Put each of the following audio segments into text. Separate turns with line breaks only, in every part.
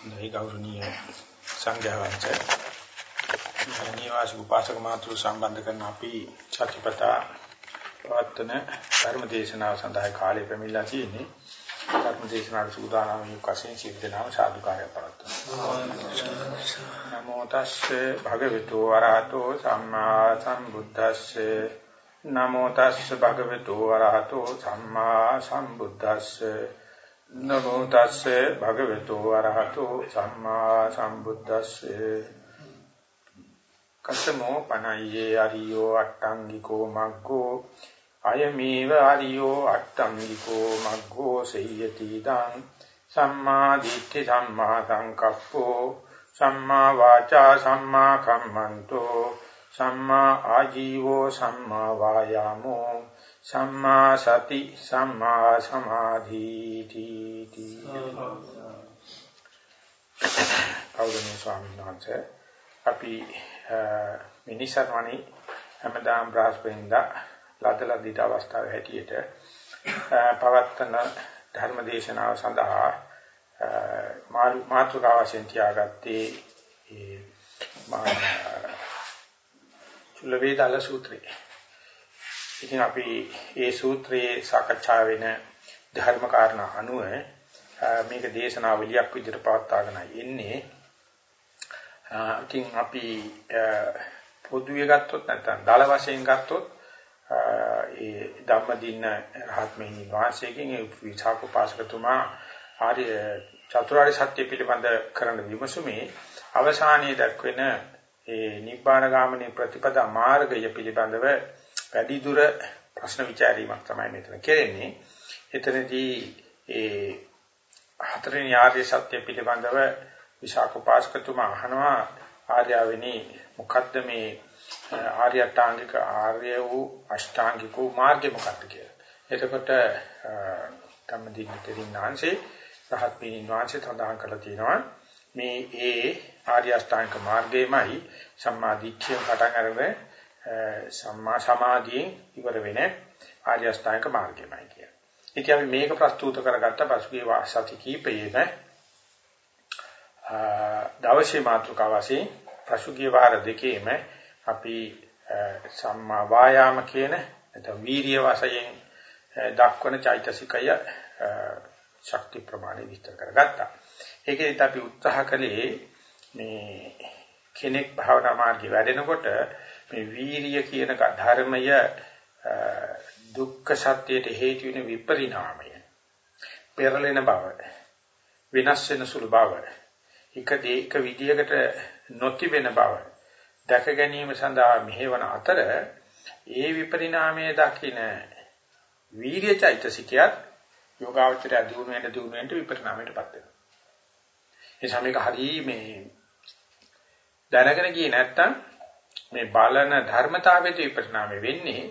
හොඳයි ගෞරවනීය සංඝයා වහන්සේ. නිවාසික උපාසක මාතෘ සම්බන්ධ කරන අපි සත්‍යපතා පවත්වන ධර්ම දේශනාව සඳහා කාලය පැමිණලා තියෙන්නේ. ධර්ම දේශනාවට සූදානම් වූ කසින් සිද්ධාම සාදුකාරය පවත්වනවා. නමෝ තස්සේ භගවතු වරහතෝ සම්මා සම්බුද්දස්සේ නමෝ තස්සේ භගවතු වරහතෝ සම්මා සම්බුද්දස්සේ නමෝ තස්සේ භගවතු වරහතෝ සම්මා සම්බුද්දස්සේ. කතමෝ පනයියේ අරියෝ අට්ටංගිකෝ මග්ගෝ අයමේව අරියෝ අට්ටංගිකෝ මග්ගෝ සෙය්‍යති දං සම්මා දිට්ඨි සම්මා සංකප්පෝ සම්මා වාචා සම්මා කම්මන්තෝ සම්මා ආජීවෝ සම්මා වායාමෝ සම්මා සති සම්මා සමාධිති කෞරණී ස්වාමීන් වහන්සේ අපි මිනිසරණි හැමදාම බ්‍රහස්පතින්දා ලදලදිට අවස්ථාවේ හැටියට පවත්තන ධර්ම දේශනාව සඳහා මාතෘකාව වශයෙන් තියාගත්තේ ඒ චුල්ලවේදාල සූත්‍රය. ඉතින් අපි මේ සූත්‍රයේ සාකච්ඡා වෙන ධර්ම කාරණා අනුව මේක දේශනාවලියක් විදිහට පවත්වාගෙන ඉන්නේ. ඉතින් අපි පොදුවේ ගත්තොත් නැත්නම් දල වශයෙන් ගත්තොත් ඒ ධම්මදින රහත්මෙනි වාසයෙන් ඒ විචාකෝපාසකතුමා ආර්ය චතුරාර්ය සත්‍ය පිළිබඳ කරන විමසුමේ අවසානයේ දක්වන ඒ නිබ්බාන ගාමිනී ප්‍රතිපදා මාර්ගය පිළිබඳව වැඩි දුර ප්‍රශ්න විචාරීමක් තමයි මෙතන කෙරෙන්නේ. එතනදී ඒ හතරෙනි ආර්ය සත්‍ය පිළිබඳව විශාඛෝපාසකතුමා අහනවා ආර්යවෙනි මොකද්ද මේ ආර්ය අෂ්ටාංගික ආර්ය වූ අෂ්ටාංගික වූ මාර්ගය මොකක්ද කියලා. එතකොට ධම්මදින තෙරින්නාංශේ රහත් පිරිනිවාංශේ සඳහන් කරලා තියෙනවා මේ ඒ ආර්ය අෂ්ටාංගික මාර්ගයමයි සම්මා දිට්ඨිය පටන් අරගෙන සම්මා සමාධියෙන් ඉවර වෙන ආර්ය අෂ්ටාංගික මාර්ගයමයි කියන්නේ. ඉතින් අපි මේක ප්‍රස්තුත කරගත්ත පසුගිය වාසති කීපයේම දවසේ මාතෘකාව වශයෙන් පසුගිය වාර දෙකේම අපි සම්මා වායාම කියන නැත්නම් වීරිය වශයෙන් දක්වන චෛතසිකය ශක්ති ප්‍රමාණය විස්තර කරගත්තා. ඒකෙත් අපි උත්සාහ කළේ මේ කෙනෙක් භාවනා මාර්ගේ වැඩෙනකොට මේ වීරිය කියන ධර්මය දුක්ඛ සත්‍යයට හේතු වෙන විපරිණාමය පෙරලෙන බව විනාශ වෙන සුළු බව එක දෙයක විදියකට නොතිබෙන බව දැක ගැනීම සඳහා මෙහෙවන අතර ඒ විපරිණාමයේ දකින වීර්යචෛතසිකයත් යෝගාවචරය දිනු වෙන දිනු වෙන විපරිණාමයටපත් වෙනවා. ඒ සමේක හරි මේ දැනගෙන ගියේ නැත්තම් මේ බලන ධර්මතාවයේ විපරිණාමය වෙන්නේ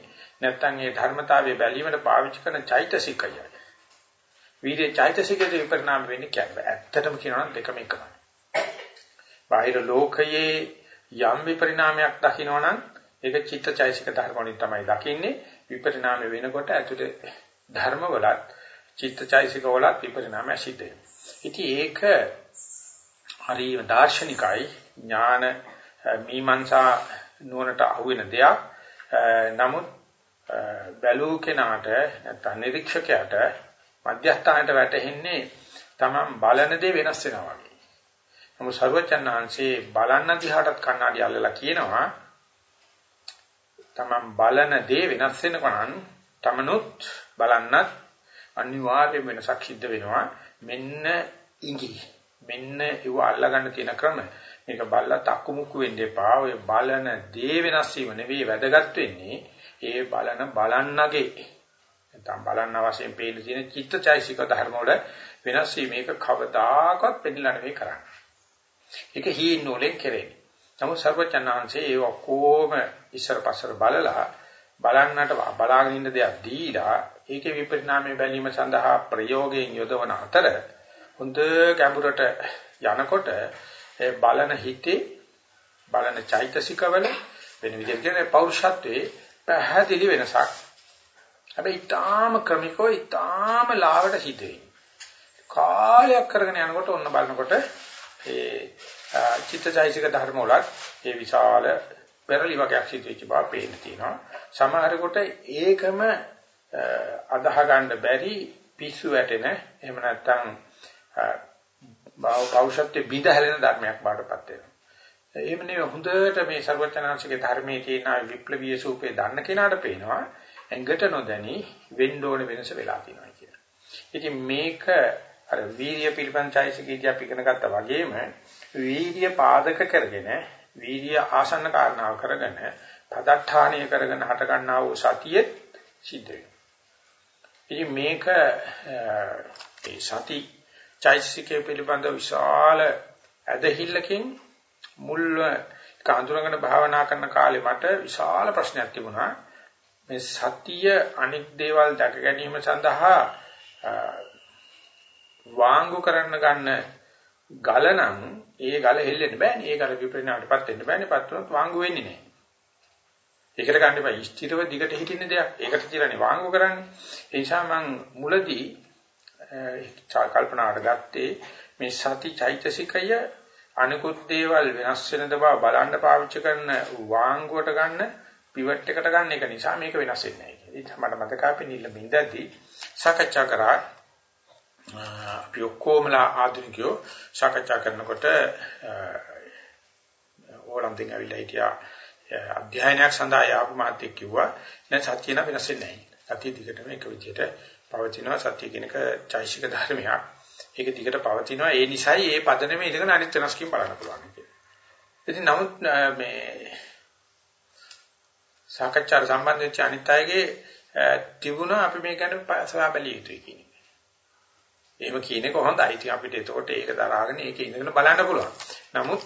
නැත්තම් ඒ ධර්මතාවයේ බැලීමට පාවිච්චි කරන චෛතසිකය. වීර්ය චෛතසිකයේ විපරිණාම වෙන්නේ කියන්නේ ඇත්තටම කියනවා නම් දෙකම එකමයි. බාහිර ලෝකයේ යම් විපරිණාමයක් දකින්නවනම් ඒක චිත්තචෛසික ධර්ම වලින් තමයි දකින්නේ විපරිණාම වෙනකොට ඇතුලේ ධර්මවලත් චිත්තචෛසික වලත් විපරිණාමය සිද්ධ වෙනවා. ඉතින් ඒක හරිම දාර්ශනිකයි ඥාන මීමන්සා නුවණට අහුවෙන දෙයක්. නමුත් බැලූ කෙනාට නැත්නම් නිරීක්ෂකයාට මධ්‍යස්ථානට වැටෙන්නේ තමන් බලන දේ වෙනස් වෙනවා වගේ. නමුත් සර්වචන්නාංශේ බලන්න දිහාටත් කණ්ණාඩි අල්ලලා කියනවා තමන් බලන දේ වෙනස් වෙනකන් තමනුත් බලන්නත් අනිවාර්ය වෙනසක් සිද්ධ වෙනවා මෙන්න ඉඟි මෙන්න ඒව අල්ලගන්න තියෙන ක්‍රම මේක බල්ලා තක්කුමුක්කු වෙන්න එපා. ඔය බලන දේ වෙනස් වීම නෙවෙයි වැදගත් වෙන්නේ. ඒ බලන බලන්නගේ. නැත්නම් බලන්න වශයෙන් පේන තියෙන චිත්තචෛසික ධර්ම වල වෙනස් වීම. මේක කවදාකවත් පෙන්නලා නෙවෙයි කරන්නේ. ඒක හීන නෝලෙන් කෙරෙන්නේ. නමුත් සර්වචනාංශයේ ඒ ඔක්කොම ඉස්සර පස්සර බලලා බලන්නට බලාගෙන ඉන්න දෙයක් දීලා ඒකේ විපරිණාමය බැලීම සඳහා ප්‍රයෝගයෙන් යොදවන අතර හොඳ ගැඹුරට යනකොට ඒ බලන හිතේ බලන චෛතසිකවල වෙන විදිහට කියන්නේ පෞරුෂත්වයේ පැහැදිලි වෙනසක්. හැබැයි ඊටාම ක්‍රමිකව ඊටාම ලාවට සිද්ධ වෙන්නේ. කාලයක් කරගෙන යනකොට ඔන්න බලනකොට ඒ චිත්තචෛසික ධර්ම වල ඒ විශාල පෙරලි වගේක් සිද්ධ වෙච්ච බව පේන්න තියෙනවා. සමහරකට ඒකම අදාහ ගන්න බැරි පිස්සු වැටෙන එහෙම නැත්නම් බෞද්ධත්වයේ බිඳ හැලෙන ධර්මයක් බාටපත් වෙනවා. එහෙම නෙවෙයි හොඳට මේ ਸਰවචනාංශිකේ ධර්මයේ තියෙන විප්ලවීය සූපේ දන්න කෙනාට පේනවා ඇඟට නොදැනි වෙන්න ඕන වෙනස වෙලා තියෙනවා කියලා. ඉතින් මේක අර වීර්ය පිළිපන් චෛසිකීදී අපි ඉගෙන ගත්තා වගේම වීර්ය පාදක කරගෙන වීර්ය ආසන්න කාරණාව කරගෙන පදඨානීය කරගෙන හට ගන්නා වූ සතියෙ සිද්ධ වෙනවා. ඉතින් මේක ඒ සති චෛසිකයේ පිළිබඳ විශාල ඇදහිල්ලකින් මුල්ව කාඳුරගෙන භාවනා කරන කාලේ මට විශාල ප්‍රශ්නයක් තිබුණා. මේ සතිය අනික් දේවල් දැක ගැනීම සඳහා වාංගු කරන්න ගන්න ගල නම් ඒ ගල හෙල්ලෙන්න බෑනේ. ඒ ගල විපරිණාමයටපත් වෙන්න බෑනේ. පත් වුණොත් වාංගු වෙන්නේ නැහැ. ඒකට ගන්න එපා. ස්ථිරව දිගට හිටින්න දෙයක්. ඒකට කියලානේ වාංගු කරන්නේ. ඒ නිසා මම මුලදී කල්පනාවට ගත්තේ මේ සති චෛතසිකය අනිකුත් දේවල් වෙනස් වෙන බව බලන්න පාවිච්චි කරන වාංගුවට ගන්න පිවට් එකට ගන්න එක නිසා මේක වෙනස් වෙන්නේ නැහැ කියලා. ඉතින් මට මතක අපි නිල්ල බින්දදී සාකච්ඡා කරා අපි ඔක්කොමලා ආධුනිකයෝ සාකච්ඡා කරනකොට ඕලම්දින් ඇවිල්ලා හිටියා අධ්‍යයනයක් සඳහා ආපු මාත්‍ය කිව්වා නෑ සත්‍ය න වෙනස් වෙන්නේ නැහැ. සත්‍ය දිගටම එක විදිහට පවතිනවා සත්‍ය කියන එක චෛසික ධර්මයක්. ඒක දිගට පවතිනවා ඒ නිසායි ඒ පදනම ඉඳගෙන අනිත් වෙනස්කම් බලන්න පුළුවන් කියලා. ඉතින් නමුත් මේ සාකච්ඡාට සම්බන්ධ වෙච්ච අනිත් අයගේ තිබුණා අපි මේ ගැන සලා බැලිය යුතුයි කියන එක. එහෙම කියන එක හොඳයි. ඉතින් අපිට එතකොට ඒක දරාගෙන ඒක ඉඳගෙන බලන්න පුළුවන්. නමුත්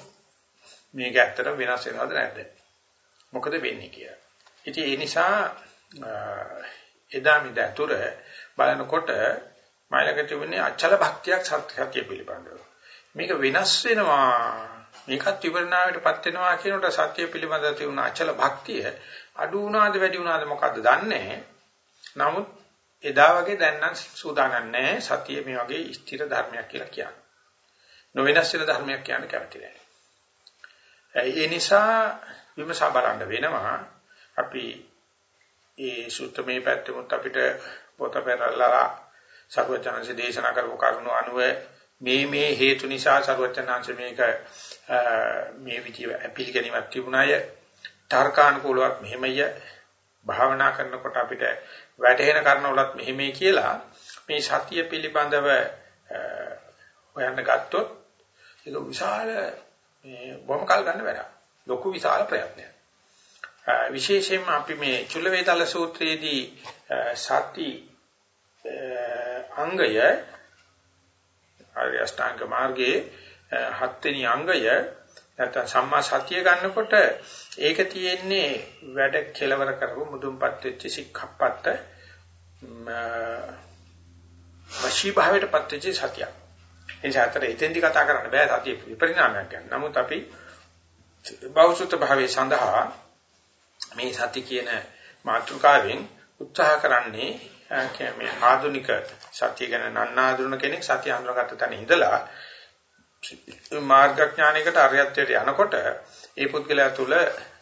මේක ඇත්තටම වෙනස් වෙනවද නැද්ද? මොකද වෙන්නේ කියලා. ඉතින් ඒ නිසා එදා මිද අතුර බලනකොට මයිලක තිබුණේ අචල භක්තියක් සත්‍ය පිළිබඳව. මේක වෙනස් වෙනවා. මේකත් විවරණාවටපත් වෙනවා කියනකොට සත්‍ය පිළිබඳව තිබුණ අචල භක්තිය අඩු වුණාද වැඩි වුණාද මොකද්ද දන්නේ නමුත් එදා වගේ දැන් නම් සූදානම් නැහැ සතිය මේ වගේ ස්ථිර ධර්මයක් කියලා කියන්නේ. නොවෙනස් වෙන ධර්මයක් කියන්න කැමති නැහැ. ඒ නිසා විමසා බලන්න වෙනවා අපි ඒ සූත්‍රමේ පැත්තෙමුත් අපිට පොත පෙරලා සර්වචනංශ දේශනා කරපු කරුණු අනුව මේ මේ හේතු නිසා සර්වචනංශ මේක මේ විදිය පිළිගැනීමක් තිබුණාය තර්කානුකූලවත් මෙහෙමය භාවනා කරනකොට අපිට වැටහෙන කරුණවලත් මෙහෙමයි කියලා මේ සතිය පිළිබඳව හොයන්න ගත්තොත් ඒක විශාල මේ බොහොම කල් ගන්න වැඩක්. ලොකු විශාල ප්‍රයත්නයක්. විශේෂයෙන්ම අපි මේ චුල්ල වේතල සූත්‍රයේදී සති අංගය ආර්ය අෂ්ටාංග මාර්ගයේ හත්වෙනි අංගය නැත්නම් සම්මා සතිය ගන්නකොට ඒක තියෙන්නේ වැඩ කෙලවර කරපු මුදුන්පත් වෙච්ච සික්ඛප්පත්ත වශී භාවයටපත් වෙච්ච සතිය. ඒ සතර එතෙන්දි කතා කරන්න බෑ සතිය විපරිණාමයක් ගැන. නමුත් අපි බෞසුත භාවයේ සඳහා මේ සති කියන මාතෘකාවෙන් උත්සාහ කරන්නේ මේ ආධුනික සතිය ගැන නන්නාඳුන කෙනෙක් සතිය අඳුරගත්ත තැන ඉඳලා මාර්ගඥානයකට අරියත්වයට යනකොට ඒ පුද්ගලයා තුළ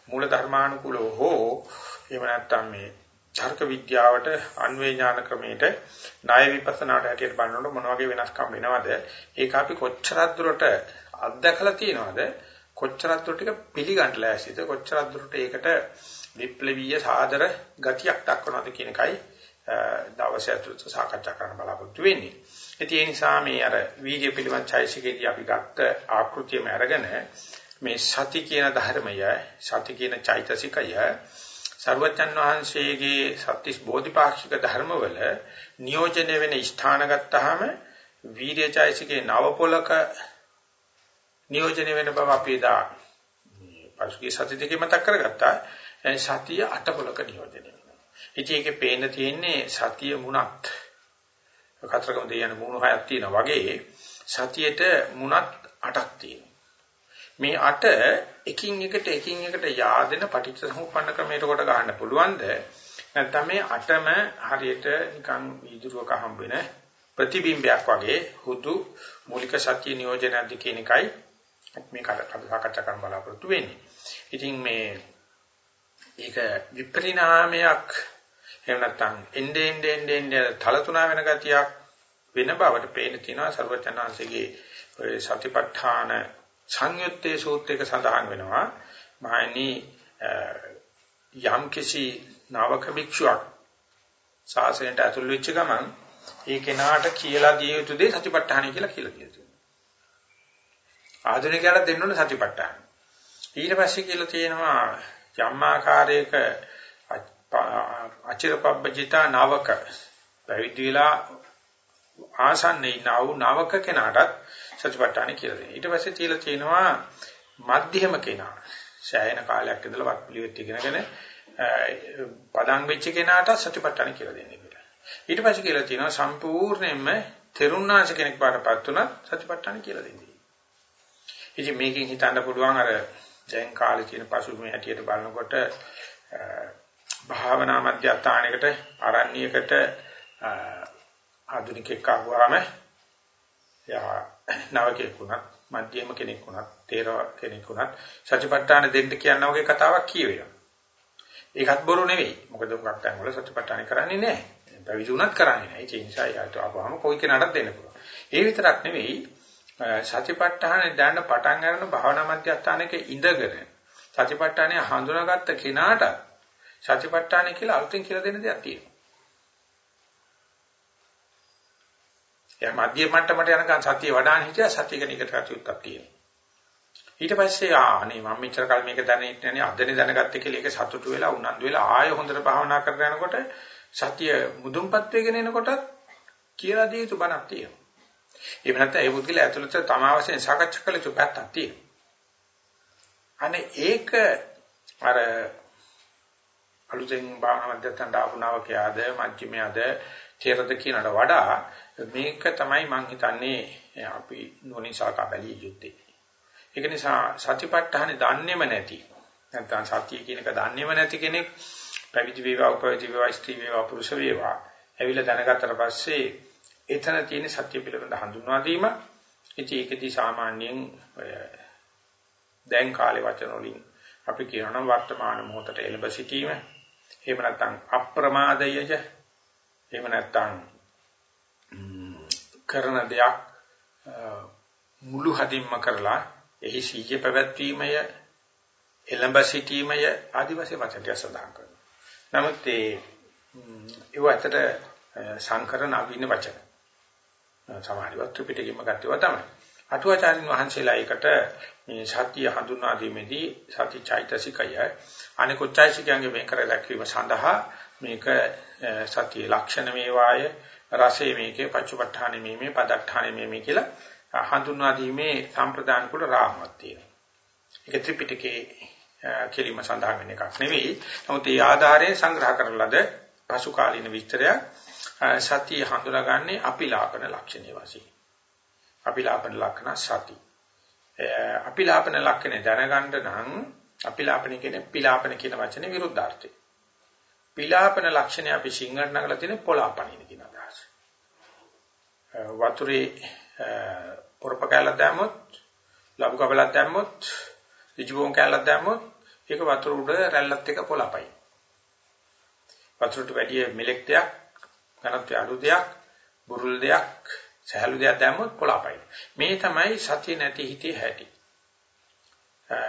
මූල ධර්මානුකූලව හෝ එහෙම නැත්නම් මේ තර්ක විද්‍යාවට අන්වේ ඥාන ක්‍රමයට ණය විපස්සනාට හැටියට බලනකොට මොන වගේ වෙනස්කම් වෙනවද? ඒක අපි කොච්චරක් දුරට අත්දකලා තියෙනවද? කොච්චරක් දුරට ඒක පිළිගන්න ලෑස්තිද? කොච්චරක් දුරට ඒකට විප්ලවීය සාදර ගතියක් දක්වනවද කියන එකයි දවසේ අතුරත සාකච්ඡා කරන්න බලාපොරොත්තු වෙන්නේ. ඉතින් ඒ නිසා මේ අර වීර්ය පිළිබඳ චෛසිකේදී අපි ගත්ත ආකෘතියම අරගෙන මේ සති කියන ධර්මය සති කියන චෛතසිකය සර්වචන් වහන්සේගේ සත්‍තිස් බෝධිපාක්ෂික ධර්මවල නියෝජනය වෙන ස්ථාන ගත්තාම වීර්ය චෛසිකේ නව පොලක නියෝජනය වෙන බව අපි දා පසුගිය සති දෙකේ මතක් කරගත්තා සතිය අට පොලක නියෝජනය ඉතින් ඒකේ පේන්න තියෙන්නේ සතිය මුණත්. කතරගම දෙයයන් මුණු හයක් තියෙනවා වගේ සතියේට මුණත් අටක් තියෙනවා. මේ අට එකින් එකට එකින් එකට yaadena පටිච්චසමුප්පන්න ක්‍රමයට කොට ගන්න පුළුවන්ද? නැත්නම් මේ අටම හරියට නිකන් වීදුරුවක හම්බ වෙන ප්‍රතිබිම්බයක් වගේ හුදු මූලික සත්‍ය නියෝජනයක්ද කියන එකයි මේ කඩ සාකච්ඡා කරන්න බලාපොරොත්තු වෙන්නේ. ඉතින් මේ ඒක විපරිණාමයක් එහෙම නැත්නම් එnde end end end තලතුණා වෙන ගතියක් වෙන බවට පේන තියෙනවා ਸਰවචනාංශගේ ඔය සතිපට්ඨාන සංයුත්තේ සූත්‍රයක සඳහන් වෙනවා මහණනි යම් කිසි නාවක භික්ෂුවක් ශාසනයට ඇතුල් වෙච්ච ගමන් ඒ කෙනාට කියලා දිය යුතු දේ සතිපට්ඨානයි කියලා කියලා කියනවා. ආධුනිකයට දෙන්න ඕනේ සතිපට්ඨාන. ඊට පස්සේ කියලා තියෙනවා යම් ආකාරයක අචිරපබ්බජිතා නාවක පැවිදි වෙලා ආසන්නේ නව නවක කෙනාටත් සතිපට්ඨාන කියලා දෙනවා. ඊට පස්සේ තියලා තියෙනවා මධ්‍යම කෙනා. ශායන කාලයක් ඉඳලා වත් පිළිවෙත් ඉගෙනගෙන පදන් වෙච්ච කෙනාට සතිපට්ඨාන කියලා දෙන්නේ කියලා. ඊට පස්සේ කියලා තියෙනවා සම්පූර්ණයෙන්ම තෙරුණාංශ කෙනෙක් පාටපත් උනත් සතිපට්ඨාන කියලා දෙන්නේ. ඉතින් මේකෙන් හිතන්න පුළුවන් අර දැන් කාලේ තියෙන පසුබිම හැටියට බලනකොට භාවනා මධ්‍යස්ථානයකට ආරණ්‍යයකට ආධුනිකෙක් ආවම යා නවකෙක් වුණත් මධ්‍යම කෙනෙක් වුණත් තේරව කෙනෙක් වුණත් සත්‍යපට්ඨාන දෙන්න කියන වගේ කතාවක් කියවෙනවා. ඒකත් බොරු නෙවෙයි. මොකද උගක් තැන් වල සත්‍යපට්ඨාන කරන්නේ නැහැ. පැවිදි වුණත් කරන්නේ නැහැ. ඒ නිසා යාට ආවම කොයි කෙනාටත් දෙන්න පුළුවන්. ඒ විතරක් නෙවෙයි සත්‍යපට්ඨාන දැනන පටන් ගන්න භාවනා මධ්‍යස්ථානයක ඉඳගෙන සත්‍යපට්ඨානය හඳුනාගත්ත කෙනාට සත්‍යපට්ඨානය කියලා අලුතෙන් කියලා දෙන්න දෙයක් තියෙනවා. එයා මධ්‍ය මට්ටමට යනකම් සතිය වඩාන හිටියා සතිය කෙනෙකුට කටයුත්තක් තියෙනවා. ඊට පස්සේ ආනේ මම මෙච්චර කල් මේක දැනෙන්නේ නැනේ අදනේ දැනගත්තේ කියලා ඒක සතුටු වෙලා උනන්දු වෙලා ආයෙ හොඳට භාවනා කරගෙන යනකොට සතිය මුදුන්පත් වෙගෙන එනකොටත් කියලා දී යුතු බණක් තියෙනවා. එහෙම නැත්නම් ඒ පුද්ගලයා ඇතුළත තමා වශයෙන් සාකච්ඡා කළ යුතු පැත්තක් තියෙනවා. අනේ ඒක අර අලුතෙන් භාවනා මධ්‍යස්ථාන ඩාපුනාව කියලාද මජ්ක්‍ධිමයාද තේරද කියනට වඩා මේක තමයි මම හිතන්නේ අපි නොනිසාකා බැලිය යුත්තේ. ඒක නිසා සතිපට්ඨානෙ දන්නේම නැති නැත්නම් සතිය කියන එක දන්නේම නැති කෙනෙක් පැවිදි වේවා උපවිදි වේවා ස්ත්‍රී වේවා පුරුෂ වේවා ඇවිල්ලා දැනගත්තට පස්සේ එතන තියෙන සත්‍ය පිළිබඳ හඳුන්වා දීම ඉතින් ඒකදී සාමාන්‍යයෙන් දැන් කාලේ වචන වලින් අපි කියනවා වර්තමාන මොහොතට එළඹ සිටීම එහෙම නැත්නම් අප්‍රමාදයය එහෙම නැත්නම් කරන දෙයක් මුළු හදින්ම කරලා එහි සීය පැවැත්වීමය එළඹ සිටීමය ආදි වශයෙන් වචනය සඳහන් කරනවා. නමුත් ඒ ඒව ඇතට සංකර නවීන වචන. සමාධිවත් ත්‍රිපිටකෙම ගත්තේවා තමයි. අටුවාචාරින් වහන්සේලා ඒකට මේ සත්‍ය හඳුනා දීමේදී සති චෛතසිකය අනිකුත් චෛතසිකයන්ගේ මේ කර දැක්වීම සඳහා මේක සතිය ලක්ෂණ මේවාය රසයේ මේකේ පච්චපට්ඨානෙ මේ මේ පදට්ඨානෙ මේ මේ කියලා හඳුන්වා දීමේ සම්ප්‍රදාන කුල රාමයක් තියෙනවා. ඒක ත්‍රිපිටකේ කෙලිම සඳහන් වෙන එකක් නෙවෙයි. නමුත් ඒ ආධාරයෙන් සංග්‍රහ කරන ලද පසු කාලීන විස්තරය සතිය හඳුනාගන්නේ අපිලාපන ලක්ෂණය වශයෙන්. අපිලාපන ලක්ෂණ සති. අපිලාපන ලක්ෂණ දැනගන්න නම් අපිලාපන කියන්නේ පිලාපන කියන වචනේ විරුද්ධාර්ථය. පිලාපන ලක්ෂණය අපි සිංහලට නගලා තියෙන පොලාපනින කියන අදහස. වතුරේ පොරප කැලක් දැම්මොත්, ලබු කබලක් දැම්මොත්, ඍජුවෝන් කැලක් දැම්මොත් ඒක වතුර උඩ රැල්ලත් එක්ක පොලාපයි. වතුරට වැඩි මෙලෙක් දෙයක්, ඝනත්වය අඩු දෙයක්, බුරුල් දෙයක්, සහැල්ලු දෙයක් දැම්මොත් පොලාපයි. මේ තමයි සතිය නැති හිතේ හැටි.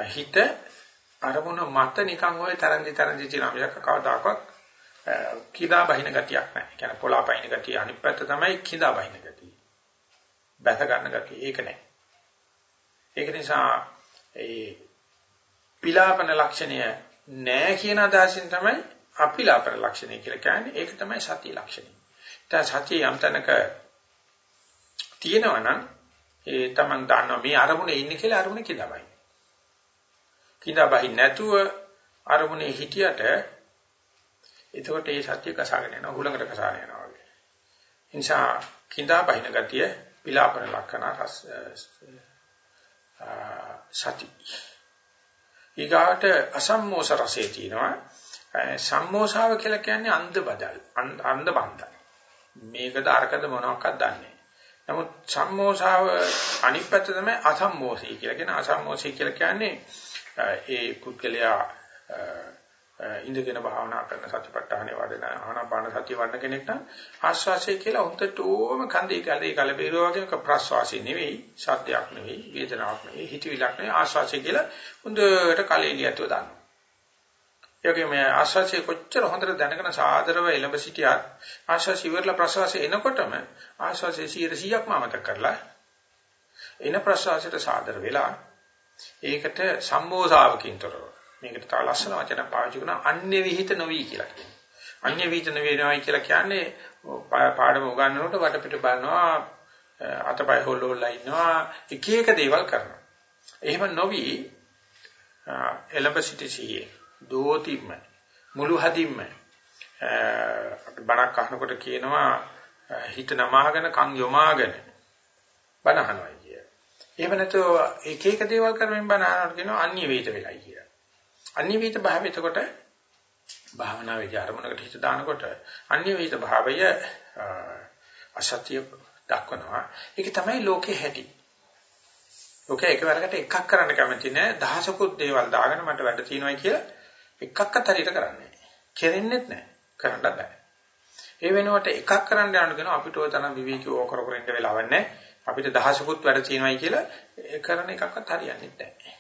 හිත අරමුණ මත නිකන් ඔය තරන්දි තරන්දි තියෙන මිසක කවදාකවත් කිදා බහින ගතියක් නැහැ. කියන්නේ පොළා බහින ගතිය අනිත් පැත්ත තමයි කිදා බහින ගතිය. බැස ගන්න ගතිය ඒක නැහැ. ඒක නිසා ඒ පිලාපන ලක්ෂණය නැහැ කියන අදහසින් තමයි අපිලාපන ලක්ෂණය කියලා කියන්නේ. ඒක තමයි සති ලක්ෂණය. දැන් සතිය යම් තැනක තියෙනවා නම් ඒ තමන් දන්නවා මේ අරමුණේ ඉන්නේ කියලා අරමුණේ කිදා බහින. කිදා බහින් නැතුව අරමුණේ හිටියට එතකොට ඒ සත්‍ය කසාගෙන යනවා හුලඟට කසාගෙන යනවා වගේ. ඒ නිසා කිඳා බහින ගතිය පිලාපන ලක්ෂණ රස සති. ඊගාට අසම්මෝස රසය තියෙනවා. සම්මෝසාව කියලා කියන්නේ අන්ධ බදල් අන්ධ බන්ධ. මේකද අරකද මොනවක්වත් දන්නේ නමුත් සම්මෝසාව අනිත් පැත්ත තමයි අසම්මෝසී කියලා කියන අසම්මෝසී කියලා කියන්නේ ඒ පුද්ගලයා ඉඳගෙන භාවනා කරන සතිපට්ඨානේ වඩන ආනාපාන සතිය වඩන කෙනෙක් නම් ආස්වාසය කියලා හොඳට ඕම කන්දේ කලේ කලබේරුව වගේ ප්‍රස්වාසය නෙවෙයි සත්‍යයක් නෙවෙයි වේදනාවක් නෙවෙයි හිතවිලක් නෙවෙයි ආස්වාසය කියලා හොඳට කලෙලියතුව දානවා. ඒකෙම ආස්වාසය කොච්චර හොඳට දැනගෙන සාදරව එළඹ සිටියත් ආස්වාසය ඉවරලා ප්‍රස්වාසය එනකොටම ආස්වාසය 100%ක්ම අමතක කරලා එන ප්‍රස්වාසයට සාදර වෙලා ඒකට සම්මෝසාවකින් තොරව මේකට තව ලස්සන වචන පාවිච්චි කරනවා අන්‍ය විහිිත නොවි කියලා කියනවා. අන්‍ය විහිිත නොවේනවායි කියලා කියන්නේ පාඩම උගන්වනකොට වටපිට බලනවා අතපය හොල්ලෝලා ඉන්නවා එක එක දේවල් කරනවා. එහෙම නොවි එලඹ සිටිසියේ දෝතිම්ම මුළු හදින්ම බණක් අහනකොට කියනවා හිත නමාගෙන කන් යොමාගෙන බණ අහනවා කිය. එහෙම නැත්නම් එක එක දේවල් කරමින් බණ අහනකොට කියනවා අන්‍ය වේත වෙලයි කියලා. අනිවිත භාවය එතකොට භාවනාවේදී අරමුණකට හිත දානකොට අනිවිත භාවය අසත්‍ය දක්වනවා. ඒක තමයි ලෝකේ හැටි. ලෝකේ එකවරකට එකක් කරන්න කැමති නෑ දහසකුත් දේවල් දාගෙන මට වැඩ තියෙනවා කියලා එකක්වත් හරියට කරන්නේ නෑ. කෙරෙන්නෙත් නෑ. කරන්න බෑ. ඒ වෙනුවට එකක් කරන්න යන කෙනා අපිට ඔය තරම් විවේකීව කර කර ඉන්න වෙලාවක් නෑ. අපිට දහසකුත් වැඩ තියෙනවායි කියලා ඒ කරන එකක්වත් හරියන්නේ නැහැ.